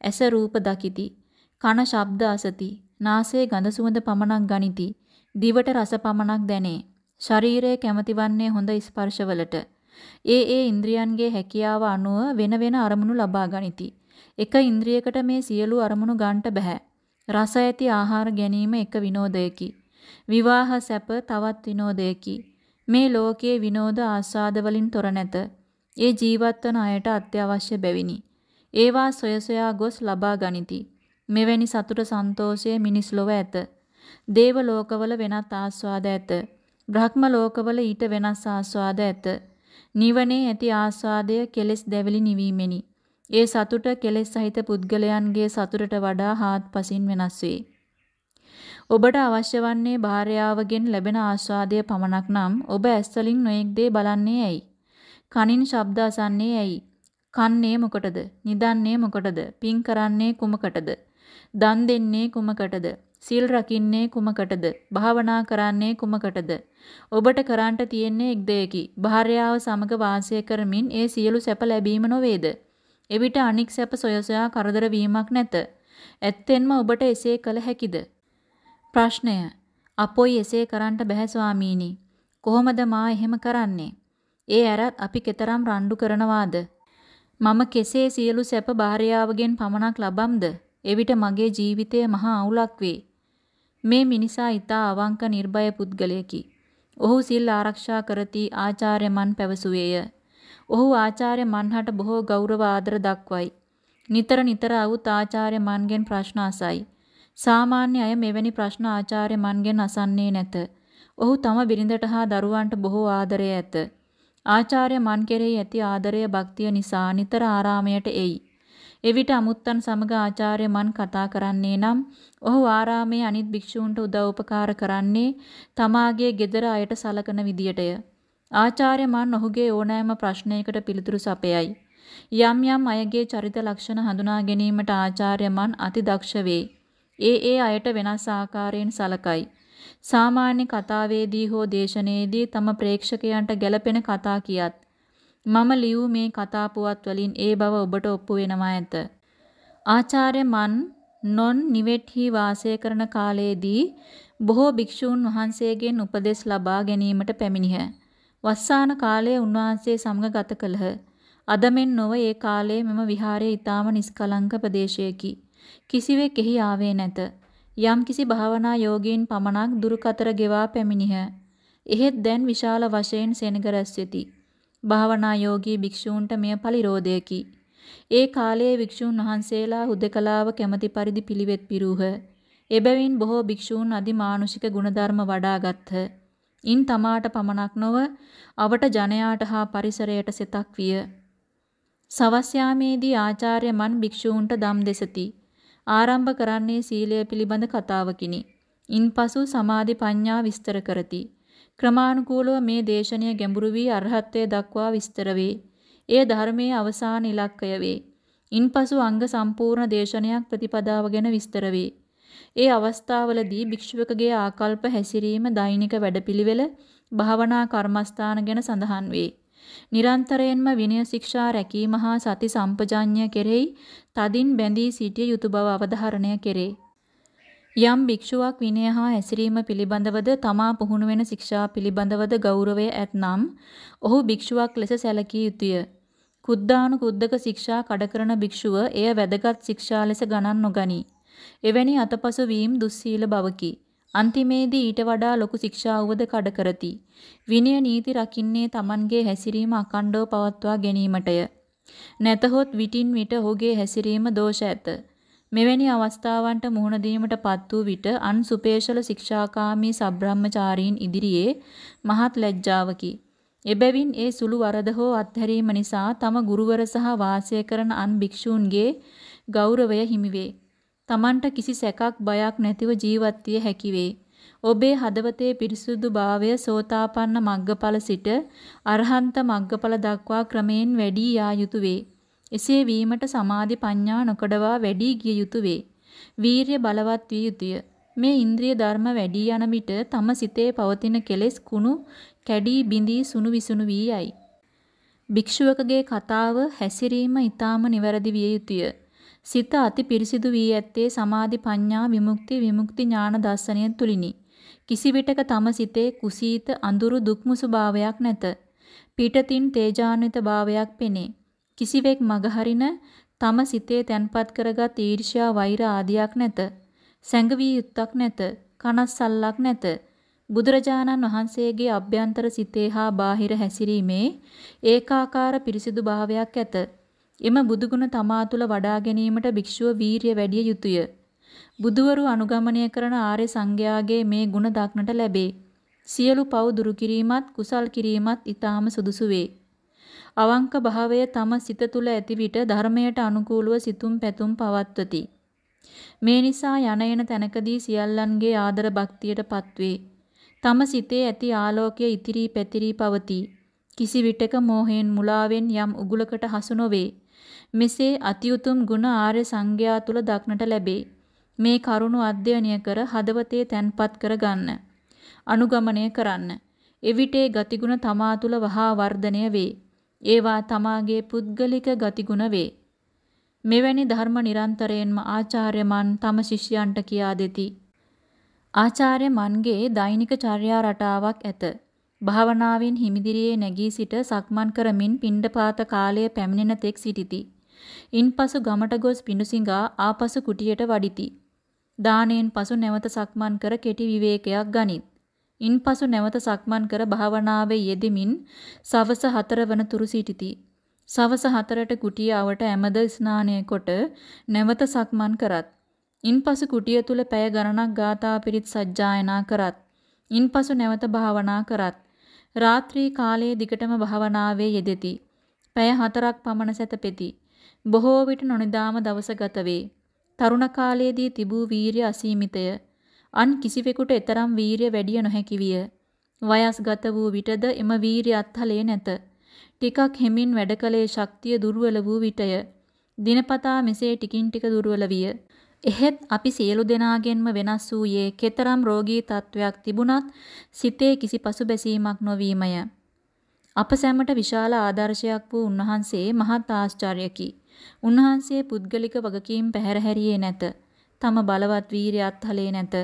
ඇස රූප දකිති. කන ශබ්ද අසති. නාසයේ ගඳ සුවඳ පමණක් ගනිති. දිවට රස පමණක් දැනේ. ශරීරය කැමතිවන්නේ හොඳ ස්පර්ශවලට. ඒ ඒ ඉන්ද්‍රියන්ගේ හැකියාව අනුව වෙන වෙන අරමුණු ලබා ගනිති. එක ඉන්ද්‍රියකට මේ සියලු අරමුණු ගන්නට බෑ. රස ඇති ආහාර ගැනීම එක විනෝදයකි. විවාහ සැප තවත් විනෝදයකි. මේ ලෝකයේ විනෝද ආස්වාද වලින් තොර නැත. ඒ ජීවත් වන අයට අත්‍යවශ්‍ය බැවිනි. ඒවා සොය සොයා ගොස් ලබා ගනිති. මෙවැනි සතුට සන්තෝෂය මිනිස් ලොව ඇත. දේව ලෝකවල වෙනත් ආස්වාද ඇත. බ්‍රහ්ම ලෝකවල ඊට වෙනස් ආස්වාද ඇත. නිවනේ ඇති ආස්වාදය කෙලෙස් දැවිලි නිවීමෙනි. ඒ සතුට කෙලෙස් සහිත පුද්ගලයන්ගේ සතුටට වඩා හාත්පසින් වෙනස් වේ. ඔබට අවශ්‍ය වන්නේ භාර්යාවගෙන් ලැබෙන ආස්වාදය පමණක් නම් ඔබ ඇස්වලින් නොයෙක් දේ බලන්නේ ඇයි? කනින් ශබ්ද අසන්නේ ඇයි? කන්නේ මොකටද? නිදන්නේ මොකටද? පින් කරන්නේ කුමකටද? දන් දෙන්නේ කුමකටද? සිල් රකින්නේ කුමකටද? භාවනා කරන්නේ කුමකටද? ඔබට කරන්නට තියෙන්නේ එක් දෙයකි. භාර්යාව සමග වාසය කරමින් ඒ සියලු සැප ලැබීම නොවේද? එවිට අනික් සැප සොය සොයා කරදර වීමක් නැත. ඇත්තෙන්ම ඔබට එසේ කළ හැකිද? ප්‍රශ්නය. අපොයි එසේ කරන්නට බෑ ස්වාමීනි. කොහොමද මා එහෙම කරන්නේ? ඒ ඇරත් අපි කෙතරම් රණ්ඩු කරනවාද? මම කෙසේ සියලු සැප භාර්යාවගෙන් පමණක් ලබම්ද? එවිට මගේ ජීවිතය මහා අවුලක් වේ. මේ මිනිසා ඊතා අවංක නිර්භය පුද්ගලයෙකි. ඔහු සිල් ආරක්ෂා කරති ආචාර්ය මන් පැවසුවේය. ඔහු ආචාර්ය මන්හට බොහෝ ගෞරව ආදර දක්වයි. නිතර නිතර අවුත් ආචාර්ය මන්ගෙන් ප්‍රශ්න අසයි. සාමාන්‍ය අය මෙවැනි ප්‍රශ්න ආචාර්ය මන්ගෙන් අසන්නේ නැත. ඔහු තම බිරිඳට හා දරුවන්ට බොහෝ ආදරය ඇත. ආචාර්ය මන් කෙරෙහි ඇති ආදරය භක්තිය නිසා නිතර ආරාමයට එයි. එවිට අමුත්තන් සමග ආචාර්ය මන් කතා කරන්නේ නම් ඔහු ආරාමයේ අනිත් භික්ෂූන්ට උදව් උපකාර කරන්නේ තමාගේ ගෙදර අයට සලකන විදියටය. ආචාර්ය මන් ඔහුගේ ඕනෑම ප්‍රශ්නයකට පිළිතුරු සපයයි. යම් යම් අයගේ චරිත ලක්ෂණ හඳුනා ගැනීමට ආචාර්ය මන් අතිදක්ෂ වේ. ඒ ඒ අයට වෙනස් ආකාරයෙන් සලකයි. සාමාන්‍ය කතාවේදී හෝ දේශනයේදී තම ප්‍රේක්ෂකයන්ට ගැළපෙන කතා කියත් මම ලියූ මේ කතා පුවත් වලින් ඒ බව ඔබට ඔප්පු වෙනවා ඇත. ආචාර්ය මන් නොන් නිවෙට්හි වාසය කරන කාලයේදී බොහෝ භික්ෂූන් වහන්සේගෙන් උපදෙස් ලබා ගැනීමට පැමිණිහ. වස්සාන කාලයේ උන්වහන්සේ සමග ගත කළහ. අද මෙන් නොව ඒ කාලයේ මෙම විහාරය ඊටාම නිස්කලංක ප්‍රදේශයකි. කිසිවෙක් එහි ආවේ නැත. යම් කිසි භාවනා යෝගීන් පමණක් දුරුකතර ගෙවා පැමිණිහ. එහෙත් දැන් විශාල වශයෙන් සෙනග රැස් වෙති. භාවනා යෝගී භික්ෂූන්ට මෙය පරිරෝධයකි. ඒ කාලයේ භික්ෂූන් වහන්සේලා හුදකලාව කැමැති පරිදි පිළිවෙත් පිරූහ. එබැවින් බොහෝ භික්ෂූන් අදිමානුෂික ගුණධර්ම වඩාගත්හ. ඉන් තමාට පමණක් නොව අවට ජනයාට හා පරිසරයට සෙතක් විය. සවස් යාමේදී ආචාර්ය මන් භික්ෂූන්ට දම් දෙසති. ආරම්භ කරන්නේ සීලය පිළිබඳ කතාවකිනි. ඉන්පසු සමාධි ප්‍රඥා විස්තර කරති. ක්‍රමානුකූලව මේ දේශනය ගැඹුරු වී අරහත්ත්වයට දක්වා විස්තර වේ. එය ධර්මයේ අවසාන ඉලක්කය වේ. ඉන්පසු අංග සම්පූර්ණ දේශනයක් ප්‍රතිපදාව ගැන විස්තර වේ. ඒ අවස්ථාවලදී භික්ෂුවකගේ ආකල්ප හැසිරීම දෛනික වැඩපිළිවෙල භාවනා කර්මස්ථාන ගැන සඳහන් වේ. නිරන්තරයෙන්ම විනය ශික්ෂා රැකීම හා සති සම්පජාඤ්ඤය කෙරෙහි තදින් බැඳී සිටිය යුතු බව අවධාරණය කෙරේ. යම් භික්ෂුවක් විනය හා හැසිරීම පිළිබඳවද තමා පුහුණු වෙන ශික්ෂා පිළිබඳවද ගෞරවය ඇතනම් ඔහු භික්ෂුවක් ලෙස සැලකිය යුතුය. කුද්දානු කුද්දක ශික්ෂා කඩකරන භික්ෂුව එය වැදගත් ශික්ෂා ලෙස ගණන් නොගනී. එවැනි අතපසු වීම දුස්සීල බවකි. අන්තිමේදී ඊට වඩා ලොකු ශික්ෂාවුවද කඩ කරති. විනය නීති රකින්නේ Tamanගේ හැසිරීම අකණ්ඩව පවත්වා ගැනීමටය. නැතහොත් විටින් විට ඔහුගේ හැසිරීම දෝෂ ඇත. මෙවැනි අවස්ථාවන්ට මුහුණ දීමටපත් වූ විට අන් සුපේශල ශික්ෂාකාමී සබ්‍රාහ්මචාරීන් ඉදිරියේ මහත් ලැජ්ජාවකි. එබැවින් ඒ සුළු වරද හෝ අත්හැරීම නිසා තම ගුරුවර සහ වාසය කරන අන් භික්ෂූන්ගේ ගෞරවය හිමිවේ. Tamanට කිසි සැකක් බයක් නැතිව ජීවත් විය හැකි වේ. ඔබේ හදවතේ පිරිසුදු භාවය සෝතාපන්න මග්ගඵල සිට අරහන්ත මග්ගඵල දක්වා ක්‍රමයෙන් වැඩි යා යුතුය වේ. එසේ වීමට සමාධි ප්‍රඥා නොකඩවා වැඩි ගිය යුතුය වේ. වීරිය බලවත් විය යුතුය. මේ ඉන්ද්‍රිය ධර්ම වැඩි යන විට තම සිතේ පවතින කෙලෙස් කුණු කැඩී බිඳී සුණු විසුණු වී යයි. භික්ෂුවකගේ කතාව හැසිරීම ඊටාම නිවැරදි විය යුතුය. සිත අති පිරිසිදු වී ඇත්තේ සමාධි පඤ්ඤා විමුක්ති විමුක්ති ඥාන දර්ශනය තුලිනි. කිසි විටක තම සිතේ කුසීත අඳුරු දුක්මුසු භාවයක් නැත. පිටතින් තේජාන්විත භාවයක් පෙනේ. කිසිවෙක් මගහරින තම සිතේ තැන්පත් කරගත් ඊර්ෂ්‍යා වෛර ආදියක් නැත. සැඟවී යුත්තක් නැත. කනස්සල්ලක් නැත. බුදුරජාණන් වහන්සේගේ අභ්‍යන්තර සිතේ හා බාහිර හැසිරීමේ ඒකාකාර පිරිසිදු භාවයක් ඇත. එම බුදුගුණ තමා තුළ වඩා ගැනීමට භික්ෂුව වීරිය වැඩි යුතුය. බුදුවරු අනුගමනය කරන ආර්ය සංඝයාගේ මේ ගුණ දක්නට ලැබේ. සියලු පව් දුරු කිරීමත් කුසල් කිරීමත් ඊටාම සුදුසු වේ. අවංක භාවය තම සිත තුළ ඇති විට ධර්මයට අනුකූලව සිතුම් පැතුම් පවත්වති. මේ නිසා යන එන තැනකදී සියල්ලන්ගේ ආදර භක්තියට පත්වේ. තම සිතේ ඇති ආලෝකය ඉතිරි පැතිරි පවතී. කිසි විටක මෝහයෙන් මුලාවෙන් යම් උගුලකට හසු නොවේ. මෙසේ අතිඋතුම් ගුණ ආර්ය සංඝයා තුල දක්නට ලැබේ. මේ කරුණු අධ්‍යයනය කර හදවතේ තැන්පත් කර ගන්න. අනුගමනය කරන්න. එවිටේ ගතිගුණ තමා තුල වහා වර්ධනය වේ. ඒවා තමාගේ පුද්ගලික ගතිගුණ වේ. මෙවැනි ධර්ම නිරන්තරයෙන්ම ආචාර්යමන් තම ශිෂ්‍යයන්ට කියා දෙති. ආචාර්ය මන්ගේ දෛනික චර්යා රටාවක් ඇත. භාවනාවෙන් හිමිදිරියේ නැගී සිට සක්මන් කරමින් පිණ්ඩපාත කාලය පැමිණෙන තෙක් සිටිති. ඉන්පසු ගමට ගොස් පිඬුසිඟා ආපසු කුටියට වඩිති. දාණයෙන් පසු නැවත සක්මන් කර කෙටි විවේකයක් ගනිත්. ඉන්පසු නැවත සක්මන් කර භාවනාවේ යෙදෙමින් සවස 4 වන තුරු සිටිති. සවස 4ට කුටිය අවට ඇමද ස්නානය කොට නැවත සක්මන් කරත්. ඉන්පසු කුටිය තුල පැය ගණනක් ගාථා පිරිත් සජ්ජායනා කරත්. ඉන්පසු නැවත භාවනා කරත්. රාත්‍රී කාලයේ දිගටම භාවනාවේ යෙදෙති. පැය 4ක් පමණ සැතපෙති. බොහෝ විට නොනිදාම දවස ගත වේ. තරුණ කාලයේදී තිබූ වීරිය අසීමිතය. අන් කිසිවෙකුට එතරම් වීරිය වැඩිය නොහැකි විය. වයස්ගත වූ විටද එම වීරිය අත්හලේ නැත. ටිකක් හෙමින් වැඩ කලේ ශක්තිය දුර්වල වූ විටය. දිනපතා මෙසේ ටිකින් ටික දුර්වල විය. එහෙත් අපි සියලු දෙනාගෙන්ම වෙනස් වූයේ කෙතරම් රෝගී තත්වයක් තිබුණත් සිතේ කිසි පසුබැසීමක් නොවීමය. අප සැමට විශාල ආදර්ශයක් වූ උන්වහන්සේ මහත් ආශ්චර්යකි. උන්වහන්සේ පුද්ගලික වගකීම් පැහැරහැරියේ නැත. තම බලවත් වීරිය අත්හලේ නැත.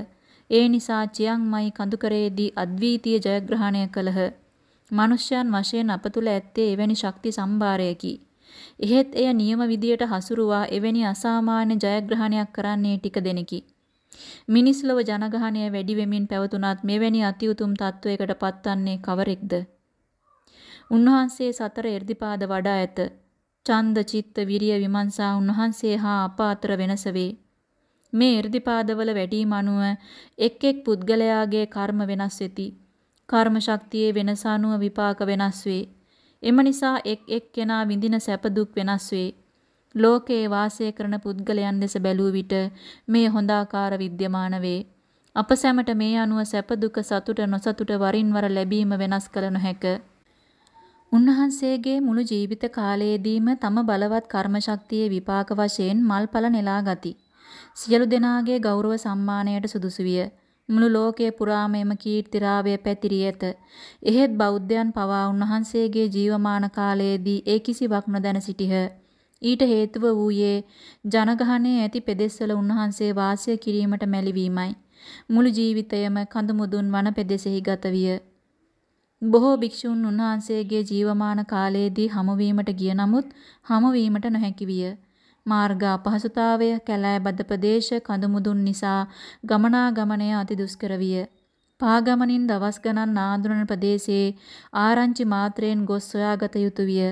ඒ නිසා චියංමයි කඳුකරයේදී අද්විතීය ජයග්‍රහණය කළහ. මනුෂ්‍යයන් වශයෙන් අප තුල ඇත්තේ එවැනි ශක්ති සම්භාරයකි. එහෙත් එය නියම විදියට හසුරුවා එවැනි අසාමාන්‍ය ජයග්‍රහණයක් කරන්නේ ටික දෙනෙකි. මිනිස් ලොව ජනගහනය වැඩි වෙමින් පැවතුනත් මෙවැනි අති උතුම් තත්වයකට පත්වන්නේ කවරෙක්ද? උන්වහන්සේ සතර එර්දිපාද වඩා ඇත. ඡන්ද චිත්ත විරිය විමර්ශා උන්වහන්සේ හා අප අතර වෙනස වේ. මේ irdipaadවල වැඩිම අනුව එක් එක් පුද්ගලයාගේ කර්ම වෙනස් වෙති. කර්ම ශක්තියේ වෙනස අනුව විපාක වෙනස් වේ. එම නිසා එක් එක් කෙනා විඳින සැප දුක් වෙනස් වේ. ලෝකයේ වාසය කරන පුද්ගලයන් දෙස බැලූ විට මේ හොඳාකාර විද්‍යමාන වේ. අප සැමට මේ අනුව සැප දුක සතුට නොසතුට වරින් වර ලැබීම වෙනස් කළ නොහැක. උන්වහන්සේගේ මුළු ජීවිත කාලයේදීම තම බලවත් කර්ම ශක්තියේ විපාක වශයෙන් මල්පල නෙලා ගති. සියලු දෙනාගේ ගෞරව සම්මානයට සුදුසු විය. මුළු ලෝකයේ පුරාම එම කීර්තිරාවය පැතිරී ඇත. එහෙත් බෞද්ධයන් පවා උන්වහන්සේගේ ජීවමාන කාලයේදී ඒ කිසිවක් නොදැන සිටිහ. ඊට හේතුව වූයේ ජනගහනයේ ඇති පෙදෙස්වල උන්වහන්සේ වාසය කිරීමට මැලිවීමයි. මුළු ජීවිතයම කඳු මුදුන් වන පෙදෙසෙහි ගත විය. බොහෝ භික්ෂුන් උන්වහන්සේගේ ජීවමාන කාලයේදී හමුවීමට ගිය නමුත් හමුවීමට නොහැකි විය. මාර්ග අපහසුතාවය, කැලෑ බද ප්‍රදේශ, කඳු මුදුන් නිසා ගමනාගමනය අති දුෂ්කර විය. පාගමනින් දවස් ගණන් නාඳුනන ප්‍රදේශයේ ආරංචි මාත්‍රයෙන් ගොස් සොයාගත යුතු විය.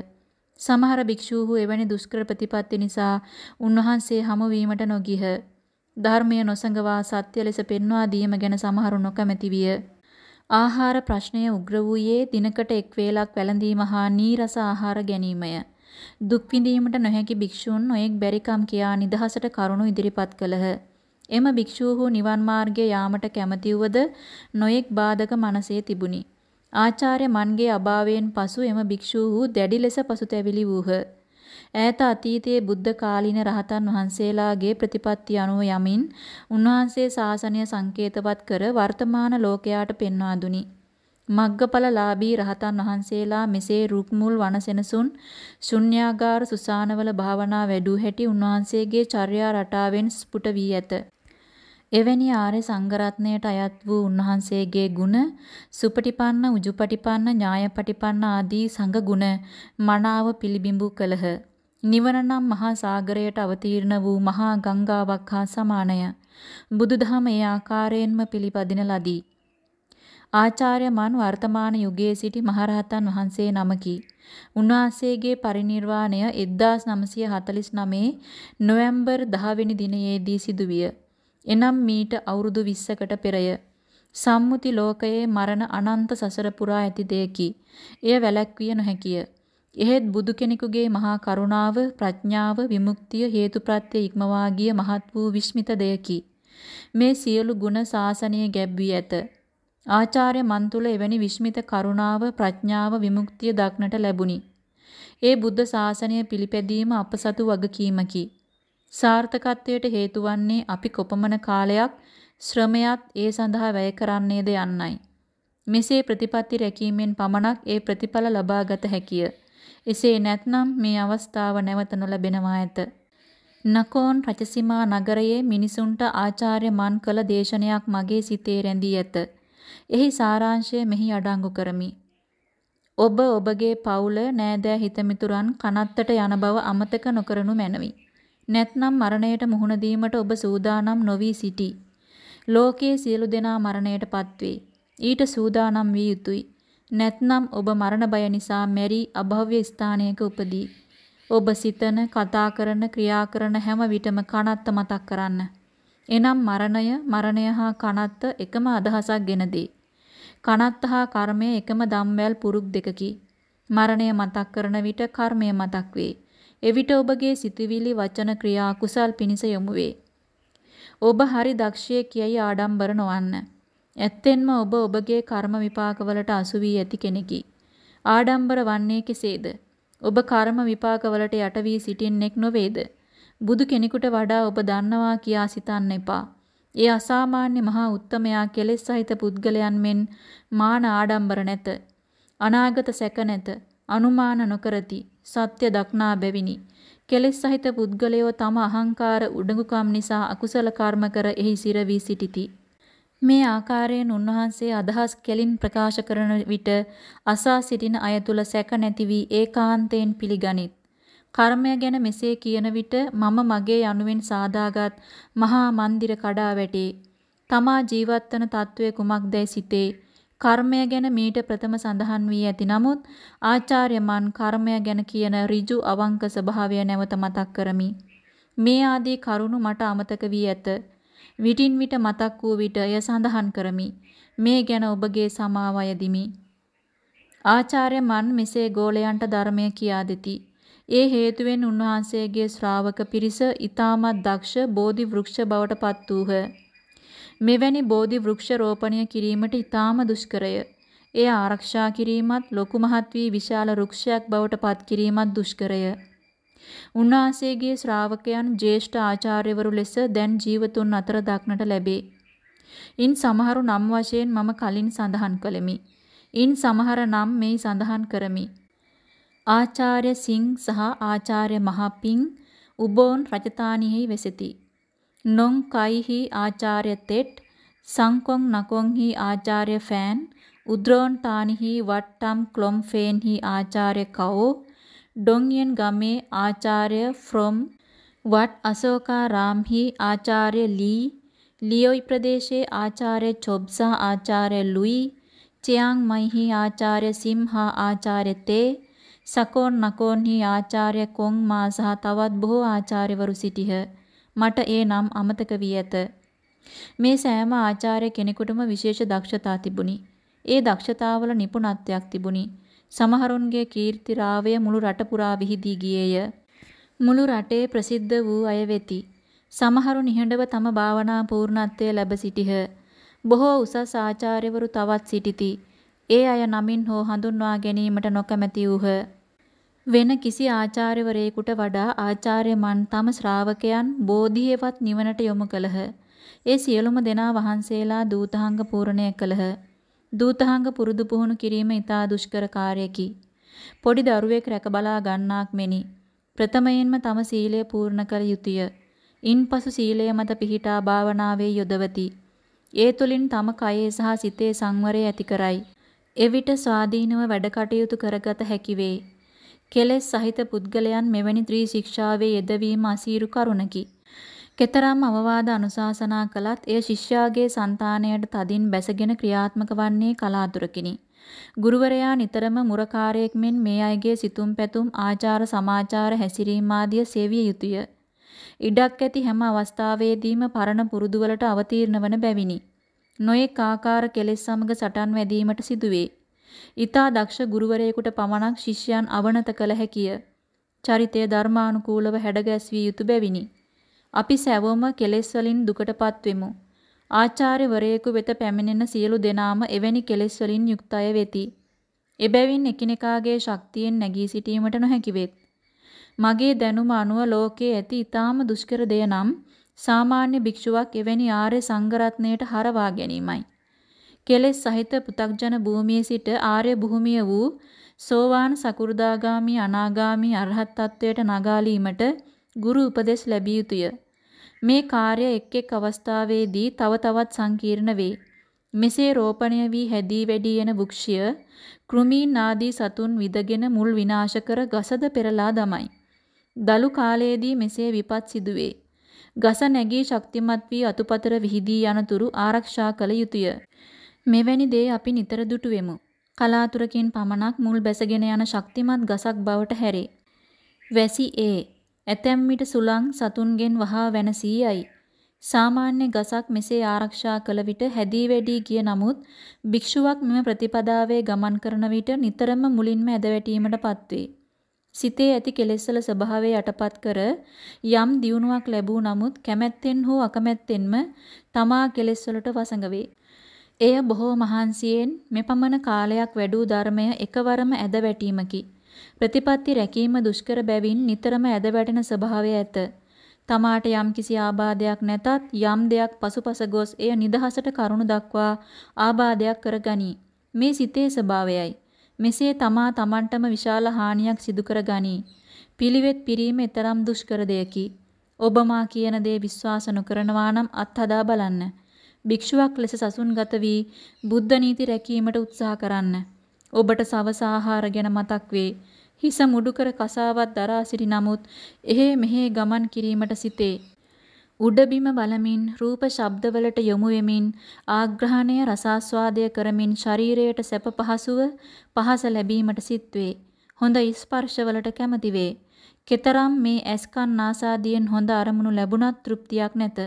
සමහර භික්ෂූහු එවැනි දුෂ්කර ප්‍රතිපත්ති නිසා උන්වහන්සේ හමු වීමට නොගිහ. ධර්මය නොසඟවා සත්‍ය ලෙස පෙන්වා දීම ගැන සමහරු නොකමැති විය. ආහාර ප්‍රශ්නය උග්‍ර වූයේ දිනකට එක් වේලක් වැළඳීම හා නීරස ආහාර ගැනීමය. දුක් විඳීමට නොහැකි භික්ෂූන් නොයෙක් බැරිකම් කියා නිදහසට කරුණු ඉදිරිපත් කළහ. එම භික්ෂූහු නිවන් මාර්ගයේ යාමට කැමැති වූද නොයෙක් බාධක මනසේ තිබුණි. ආචාර්ය මන්ගේ අභාවයෙන් පසු එම භික්ෂූහු දැඩි ලෙස පසුතැවිලි වූහ. ඈත අතීතයේ බුද්ධ කාලීන රහතන් වහන්සේලාගේ ප්‍රතිපත්ති අනුව යමින් උන්වහන්සේ ශාසනය සංකේතවත් කර වර්තමාන ලෝකයාට පෙන්වා දුනි. මග්ගඵලලාභී රහතන් වහන්සේලා මෙසේ රුක්මුල් වනසෙනසුන් ශුන්‍යාගාර සුසානවල භාවනා වැඩූ හැටි උන්වහන්සේගේ චර්යා රටාවෙන් ස්පුට වී ඇත. එවැනි ආර්ය සංඝරත්නයට අයත් වූ උන්වහන්සේගේ ගුණ සුපටිපන්න උජුපටිපන්න ඥායපටිපන්න ආදී සංඝ ගුණ මනාව පිළිබිඹු කළහ. නිවන නම් මහා සාගරයට අවතීර්ණ වූ මහා ගංගාවක් හා සමානය. බුදුදහම ඒ ආකාරයෙන්ම පිළිපදින ලදී. ආචාර්ය මන් වර්තමාන යුගයේ සිටි මහරහතන් වහන්සේ නමකි. උන්වහන්සේගේ පරිණිර්වාණය 1949 නොවැම්බර් 10 වෙනි දිනයේදී සිදුවිය. එනම් මීට අවුරුදු 20කට පෙරය. සම්මුති ලෝකයේ මරණ අනන්ත සසර පුරා ඇති දෙයකි. එය වැළැක්විය නොහැකිය. එහෙත් බුදු කෙනෙකුගේ මහා කරුණාව, ප්‍රඥාව, විමුක්තිය හේතුප්‍රත්‍ය ඉක්මවා ගිය මහත් වූ විස්මිත දෙයකි. මේ සියලු ගුණ ශාසනයේ ගැබ් වී ඇත. ආචාර්ය මන් තුළ එවැනි විස්මිත කරුණාව, ප්‍රඥාව, විමුක්තිය දක්නට ලැබුණි. ඒ බුද්ධ ශාසනය පිළිපැදීම අප සතු වගකීමකි. සාර්ථකත්වයට හේතු වන්නේ අපි කොපමණ කාලයක් ශ්‍රමයක් ඒ සඳහා වැය කරන්නේද යන්නයි. මෙසේ ප්‍රතිපත්ති රැකීමෙන් පමණක් ඒ ප්‍රතිඵල ලබාගත හැකිය. එසේ නැත්නම් මේ අවස්ථාව නැවත නොලැබෙනවා ඇත. නකෝන් රජසීමා නගරයේ මිනිසුන්ට ආචාර්ය මන් කළ දේශනයක් මගේ සිතේ රැඳී ඇත. එහි සාරාංශය මෙහි අඩංගු කරමි. ඔබ ඔබගේ පවුල නෑදෑ හිතමිතුරන් කනත්තට යන බව අමතක නොකරනු මැනවි. නැත්නම් මරණයට මුහුණ දීමට ඔබ සූදානම් නොවි සිටි. ලෝකයේ සියලු දෙනා මරණයට පත්වේ. ඊට සූදානම් විය යුතුය. නැත්නම් ඔබ මරණ බය නිසා මැරි අභව්‍ය ස්ථානයක උපදී. ඔබ සිතන, කතා කරන, ක්‍රියා කරන හැම විටම කනත්ත මතක් කරන්න. එනම් මරණය, මරණය හා කනත්ත එකම අදහසක් ගෙන දේ. කනත්ත හා කර්මය එකම දම්වැල් පුරුක් දෙකකි. මරණය මතක් කරන විට කර්මය මතක් වේ. එවිට ඔබගේ සිතුවිලි වචන ක්‍රියා කුසල් පිණිස යොමු වේ. ඔබ හරි දක්ෂයෙක් යයි ආඩම්බර නොවන්න. ඇත්තෙන්ම ඔබ ඔබගේ කර්ම විපාකවලට අසු වී ඇති කෙනෙකි. ආඩම්බර වන්නේ කෙසේද? ඔබ කර්ම විපාකවලට යට වී සිටින්නෙක් නොවේද? බුදු කෙනෙකුට වඩා ඔබ දන්නවා කියා සිතන්න එපා. ඒ අසාමාන්‍ය මහා උත්තමයා කෙලෙස් සහිත පුද්ගලයන් මෙන් මාන ආඩම්බර නැත. අනාගත සැක නැත. අනුමාන නොකරති. සත්‍ය දක්නා බැවිනි. කෙලෙස් සහිත පුද්ගලයෝ තම අහංකාර උඩඟුකම් නිසා අකුසල කර්ම කර එහි සිර වී සිටිති. මේ ආකාරයෙන් උන්වහන්සේ අදහස් කෙලින් ප්‍රකාශ කරන විට අසා සිටින අය තුල සැක නැති වී ඒකාන්තයෙන් පිළිගනිත්. කර්මය ගැන මෙසේ කියන විට මම මගේ යනුවෙන් සාදාගත් මහා මන්දිර කඩා වැටේ. තමා ජීවත් වන తත්වයේ කුමක්දයි සිතේ. කර්මය ගැන මීට ප්‍රථම සඳහන් වී ඇති නමුත් ආචාර්ය මන් කර්මය ගැන කියන ඍජු අවංක ස්වභාවය නැවත මතක් කරමි. මේ ආදී කරුණු මට අමතක වී ඇත. විටින් විට මතක් වූ විට එය සඳහන් කරමි. මේ ගැන ඔබගේ සමාව යදිමි. ආචාර්ය මන් මෙසේ ගෝලයන්ට ධර්මය කියා දෙති. ඒ හේතුවෙන් උන්වහන්සේගේ ශ්‍රාවක පිරිස ඊ타මත් දක්ෂ බෝධි වෘක්ෂ බවට පත් වූහ. මෙවැනි බෝධි වෘක්ෂ රෝපණය කිරීමට ඊ타ම දුෂ්කරය. එය ආරක්ෂා කිරීමත් ලොකු මහත් වී විශාල වෘක්ෂයක් බවට පත් කිරීමත් දුෂ්කරය. උන්වහන්සේගේ ශ්‍රාවකයන් ජ්‍යෙෂ්ඨ ආචාර්යවරු ලෙස දැන් ජීවතුන් අතර දක්නට ලැබේ. ඉන් සමහරු නම් වශයෙන් මම කලින් සඳහන් කළෙමි. ඉන් සමහර නම් මේ සඳහන් කරමි. ආචාර්ය සිං සහ ආචාර්ය මහපිං උබෝන් රජතානියෙහි වෙසෙති. නොං කයිහි ආචාර්ය තෙට් සංකොං නකොංහි ආචාර්ය ෆෑන් උද්‍රෝන් තානිහි වට්ටම් ක්ලොම් ෆේන්හි ආචාර්ය කවෝ ඩොන්යන් ගමේ ආචාර්ය ෆ්‍රොම් වට අශෝකාරාම්හි ආචාර්ය ලී ලියොයි ප්‍රදේශයේ ආචාර්ය චොබ් සහ ආචාර්ය ලුයි චියාං මයිහි ආචාර්ය සිම් හා ආචාර්ය තේ සකෝන් නකෝන්හි ආචාර්ය කොන් මා සහ තවත් බොහෝ ආචාර්යවරු සිටිහ. මට ඒ නම් අමතක වී ඇත. මේ සෑම ආචාර්ය කෙනෙකුටම විශේෂ දක්ෂතා තිබුණි. ඒ දක්ෂතාවල නිපුණත්වයක් තිබුණි. සමහරුන්ගේ කීර්ති රාවය මුළු රට පුරා විහිදී ගියේය. මුළු රටේ ප්‍රසිද්ධ වූ අය වෙති. සමහරු නිහඬව තම භාවනා පූර්ණත්වය ලැබ සිටිහ. බොහෝ උසස් ආචාර්යවරු තවත් සිටිති. ඒ අය නමින් හෝ හඳුන්වා ගැනීමට නොකමැති වූහ. වෙන කිසි ආචාර්යවරයෙකුට වඩා ආචාර්යමන් තම ශ්‍රාවකයන් බෝධියවත් නිවනට යොමු කළහ. ඒ සියලුම දෙනා වහන්සේලා දූතහංග පූර්ණය කළහ. දූතහංග පුරුදු පුහුණු කිරීම ඉතා දුෂ්කර කාර්යකි. පොඩි දරුවෙක් රැක බලා ගන්නාක් මෙනි. ප්‍රථමයෙන්ම තම සීලය පූර්ණ කළ යුතුය. ඉන්පසු සීලය මත පිහිටා භාවනාවේ යොදවති. ඒ තුලින් තම කයේ සහ සිතේ සංවරය ඇති කරයි. එවිට ස්වාධීනව වැඩ කටයුතු කරගත හැකි වේ. කෙලෙස් සහිත පුද්ගලයන් මෙවැනි ත්‍රි ශික්ෂාවේ යෙදවීම අසීරු කරුණකි. කෙතරම් අවවාද අනුශාසනා කළත් එය ශිෂ්‍යයාගේ సంతාණයට තදින් බැසගෙන ක්‍රියාත්මක වන්නේ කලාතුරකිනි. ගුරුවරයා නිතරම මුරකාරයෙක් මෙන් මේ අයගේ සිතුම් පැතුම් ආචාර සමාචාර හැසිරීම ආදිය සේවිය යුතුය. ඉඩක් ඇති හැම අවස්ථාවේදීම පරණ පුරුදුවලට අවතීර්ණ වන බැවිනි. නොයෙක් ආකාර කෙලෙස් සමග සටන් වැදීමට සිදුවේ. ඊතා දක්ෂ ගුරුවරයෙකුට පමණක් ශිෂ්‍යයන් අවනත කළ හැකිය. චරිතය ධර්මානුකූලව හැඩගැස්විය යුතු බැවිනි. අපි සැවොම කෙලෙස් වලින් දුකටපත් වෙමු. ආචාර්යවරයෙකු වෙත පැමිණෙන සියලු දෙනාම එවැනි කෙලෙස් වලින් යුක්ත අය වෙති. එබැවින් එකිනෙකාගේ ශක්තියෙන් නැගී සිටීමට නොහැකි වෙත්. මගේ දැනුම අනුව ලෝකයේ ඇති ඊටාම දුෂ්කර දෙය නම් සාමාන්‍ය භික්ෂුවක් එවැනි ආර්ය සංඝරත්නයට හරවා ගැනීමයි. කෙලෙස් සහිත පු탁ජන භූමියේ සිට ආර්ය භූමිය වූ සෝවාන් සකු르දාගාමි අනාගාමි අරහත් තත්වයට නගාලීමට ගුරු උපදෙස් ලැබිය යුතුය. මේ කාර්ය එක් එක් අවස්ථාවේදී තව තවත් සංකීර්ණ වේ. මෙසේ රෝපණය වී හැදී වැඩි යන වෘක්ෂය කෘමීන් ආදී සතුන් විදගෙන මුල් විනාශ කර ගසද පෙරලා දමයි. දලු කාලයේදී මෙසේ විපත් සිදුවේ. ගස නැගී ශක්තිමත් වී අතුපතර විහිදී යනතුරු ආරක්ෂා කළ යුතුය. මෙවැනි දේ අපි නිතර දුටුවෙමු. කලාතුරකින් පමණක් මුල් බැසගෙන යන ශක්තිමත් ගසක් බවට හැරේ. වැසි ඒ ඇතැම් විට සුළං සතුන්ගෙන් වහා වෙනසී යයි. සාමාන්‍ය ගසක් මෙසේ ආරක්ෂා කළ විට හැදී වැඩි ගිය නමුත් භික්ෂුවක් මෙම ප්‍රතිපදාවේ ගමන් කරන විට නිතරම මුලින්ම ඇද වැටීමටපත් වේ. සිතේ ඇති කෙලෙස්වල ස්වභාවය යටපත් කර යම් දියුණුවක් ලැබූ නමුත් කැමැත්තෙන් හෝ අකමැත්තෙන්ම තමා කෙලෙස්වලට වසඟ වේ. එය බොහෝ මහන්සියෙන් මෙපමණ කාලයක් වැඩූ ධර්මය එකවරම ඇද වැටීමකි. ප්‍රතිපත්ති රැකීම දුෂ්කර බැවින් නිතරම ඇද වැටෙන ස්වභාවය ඇත. තමාට යම්කිසි ආබාධයක් නැතත් යම් දෙයක් පසුපස ගොස් එය නිදහසට කරුණු දක්වා ආබාධයක් කරගනී. මේ සිතේ ස්වභාවයයි. මෙසේ තමා තමන්ටම විශාල හානියක් සිදු කර ගනී. පිළිවෙත් පිරීම තරම් දුෂ්කර දෙයකි. ඔබ මා කියන දේ විශ්වාස නොකරනවා නම් අත්හදා බලන්න. භික්ෂුවක් ලෙස සසුන්ගත වී බුද්ධ නීති රැකීමට උත්සාහ කරන්න. ඔබට සවස ආහාර ගැන මතක් වේ. හිස මුඩු කර කසාවත් දරා සිටි නමුත් එහෙ මෙහෙ ගමන් කිරීමට සිටේ. උඩබිම බලමින් රූප ශබ්දවලට යොමු වෙමින් ආග්‍රහණය රසාස්වාදය කරමින් ශරීරයට සැප පහසුව පහස ලැබීමට සිත්වේ. හොඳ ස්පර්ශවලට කැමති වේ. කෙතරම් මේ ඇස්කන් නාසාදියෙන් හොඳ අරමුණු ලැබුණත් තෘප්තියක් නැත.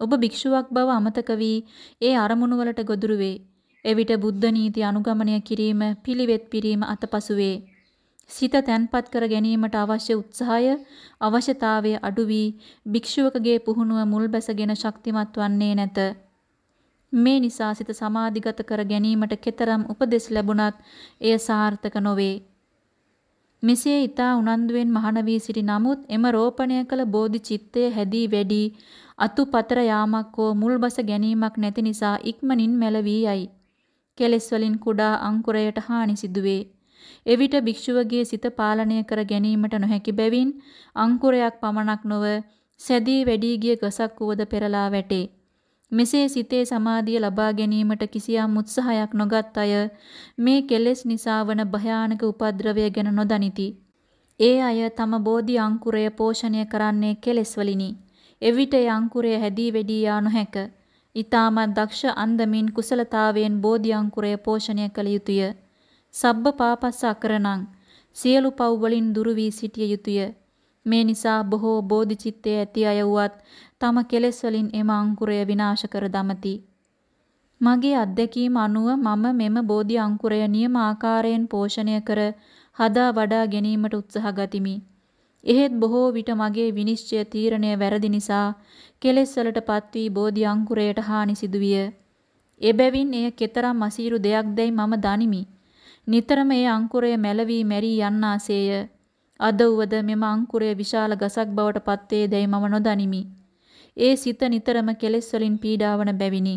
ඔබ භික්ෂුවක් බව අමතක වී ඒ අරමුණු වලට ගොදුරු වේ. එවිට බුද්ධ නීති අනුගමනය කිරීම පිළිවෙත් පිරීම අතපසු වේ. සිත තැන්පත් කර ගැනීමට අවශ්‍ය උත්සාහය අවශ්‍යතාවයේ අඩු වී භික්ෂුවකගේ පුහුණුව මුල් බැසගෙන ශක්තිමත් වන්නේ නැත. මේ නිසා සිත සමාධිගත කර ගැනීමට කෙතරම් උපදෙස් ලැබුණත් එය සාර්ථක නොවේ. මෙසේ ඊතා උනන්දුවෙන් මහාන වී සිටි නමුත් එම රෝපණය කළ බෝධි චිත්තය හැදී වැඩි අතුපතර යාමක් හෝ මුල්බස ගැනීමක් නැති නිසා ඉක්මනින් මැලවී යයි. කෙලෙස් වලින් කුඩා අංකුරයට හානි සිදුවේ. එවිට භික්ෂුවගේ සිත පාලනය කර ගැනීමට නොහැකි බැවින් අංකුරයක් පමණක් නොව සැදී වැඩි ගිය ගසක් වුවද පෙරලා වැටේ. මෙසේ සිතේ සමාධිය ලබා ගැනීමට කිසියම් උත්සාහයක් නොගත් අය මේ කෙලෙස් නිසා වන භයානක උපද්‍රවය ගැන නොදනිති. ඒ අය තම බෝධි අංකුරය පෝෂණය කරන්නේ කෙලෙස් වලිනි. එවිට ඒ අංකුරය හැදී වෙඩී යා නොහැක. ඊ타මත් දක්ෂ අන්දමින් කුසලතාවයෙන් බෝධි අංකුරය පෝෂණය කළ යුතුය. සබ්බ පාපස්ස අකරණං සියලු පව් වලින් දුරු වී සිටිය යුතුය. මේ නිසා බොහෝ බෝධිචිත්තයේ ඇති අය වුවත් තම කෙලෙස් වලින් එම අංකුරය විනාශ කර දමති. මගේ අත්දැකීම අනුව මම මෙම බෝධි අංකුරය නියම ආකාරයෙන් පෝෂණය කර හදා වඩා ගැනීමට උත්සාහ ගතිමි. එහෙත් බොහෝ විට මගේ විනිශ්චය තීරණය වැරදි නිසා කෙලෙස් වලටපත් වී බෝධි අංකුරයට හානි සිදුවිය. එබැවින් එය කෙතරම් අසීරු දෙයක්දයි මම දනිමි. නිතරම ඒ අංකුරය මැලවී මැරී යන්නාසේය. අද වුවද මෙම අංකුරය විශාල ගසක් බවට පත්වේ දැයි මම නොදනිමි. ඒ සිත නිතරම කෙලෙස් වලින් පීඩාවන බැවිනි.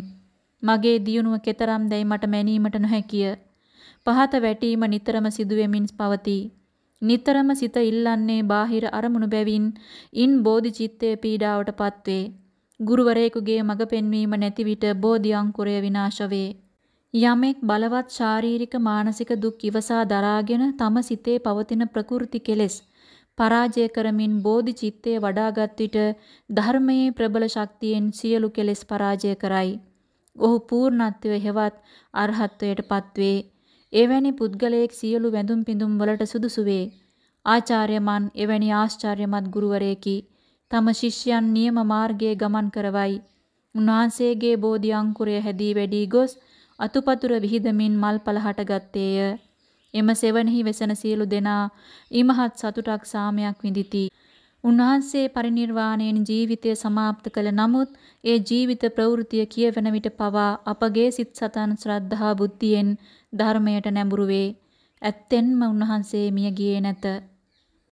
මගේ දියුණුව කෙතරම් දැයි මට මැනීමට නොහැකිය. පහත වැටීම නිතරම සිදුවෙමින් පවතී. නිතරම සිත ඉල්ලන්නේ බාහිර අරමුණු බැවින් ඉන් බෝධිචිත්තයේ පීඩාවට පත්වේ. ගුරුවරයෙකුගේ මඟ පෙන්වීම නැති විට බෝධි අංකුරය විනාශ වේ. යමෙක් බලවත් ශාරීරික මානසික දුක් ඉවසා දරාගෙන තම සිතේ පවතින ප්‍රකෘති කෙලෙස් පරාජය කරමින් බෝධි චිත්තය වඩාගත් විට ධර්මයේ ප්‍රබල ශක්තියෙන් සියලු කෙලෙස් පරාජය කරයි. ඔහු පූර්ණත්වයේ හෙවත් අරහත්වයට පත්වේ. එවැනි පුද්ගලයෙක් සියලු වැඳුම් පිඳුම් වලට සුදුසු වේ. ආචාර්යමන් එවැනි ආශ්චර්යමත් ගුරුවරයෙකි. තම ශිෂ්‍යයන් නියම මාර්ගයේ ගමන් කරවයි. උන්වහන්සේගේ බෝධි අංකුරය හැදී වැඩි ගොස් අතුපතුර විහිදමින් මල් පලහට ගත්තේය. එම සෙවණෙහි වෙසෙන සියලු දෙනා ඊමහත් සතුටක් සාමයක් විඳಿತಿ. උන්වහන්සේ පරිණිර්වාණයෙන් ජීවිතය સમાપ્ત කළ නමුත් ඒ ජීවිත ප්‍රවෘතිය කියවන විට පවා අපගේ සිත් සතන් ශ්‍රද්ධා බුද්ධියෙන් ධර්මයට නැඹුරු වේ. ඇත්තෙන්ම උන්වහන්සේ මිය ගියේ නැත.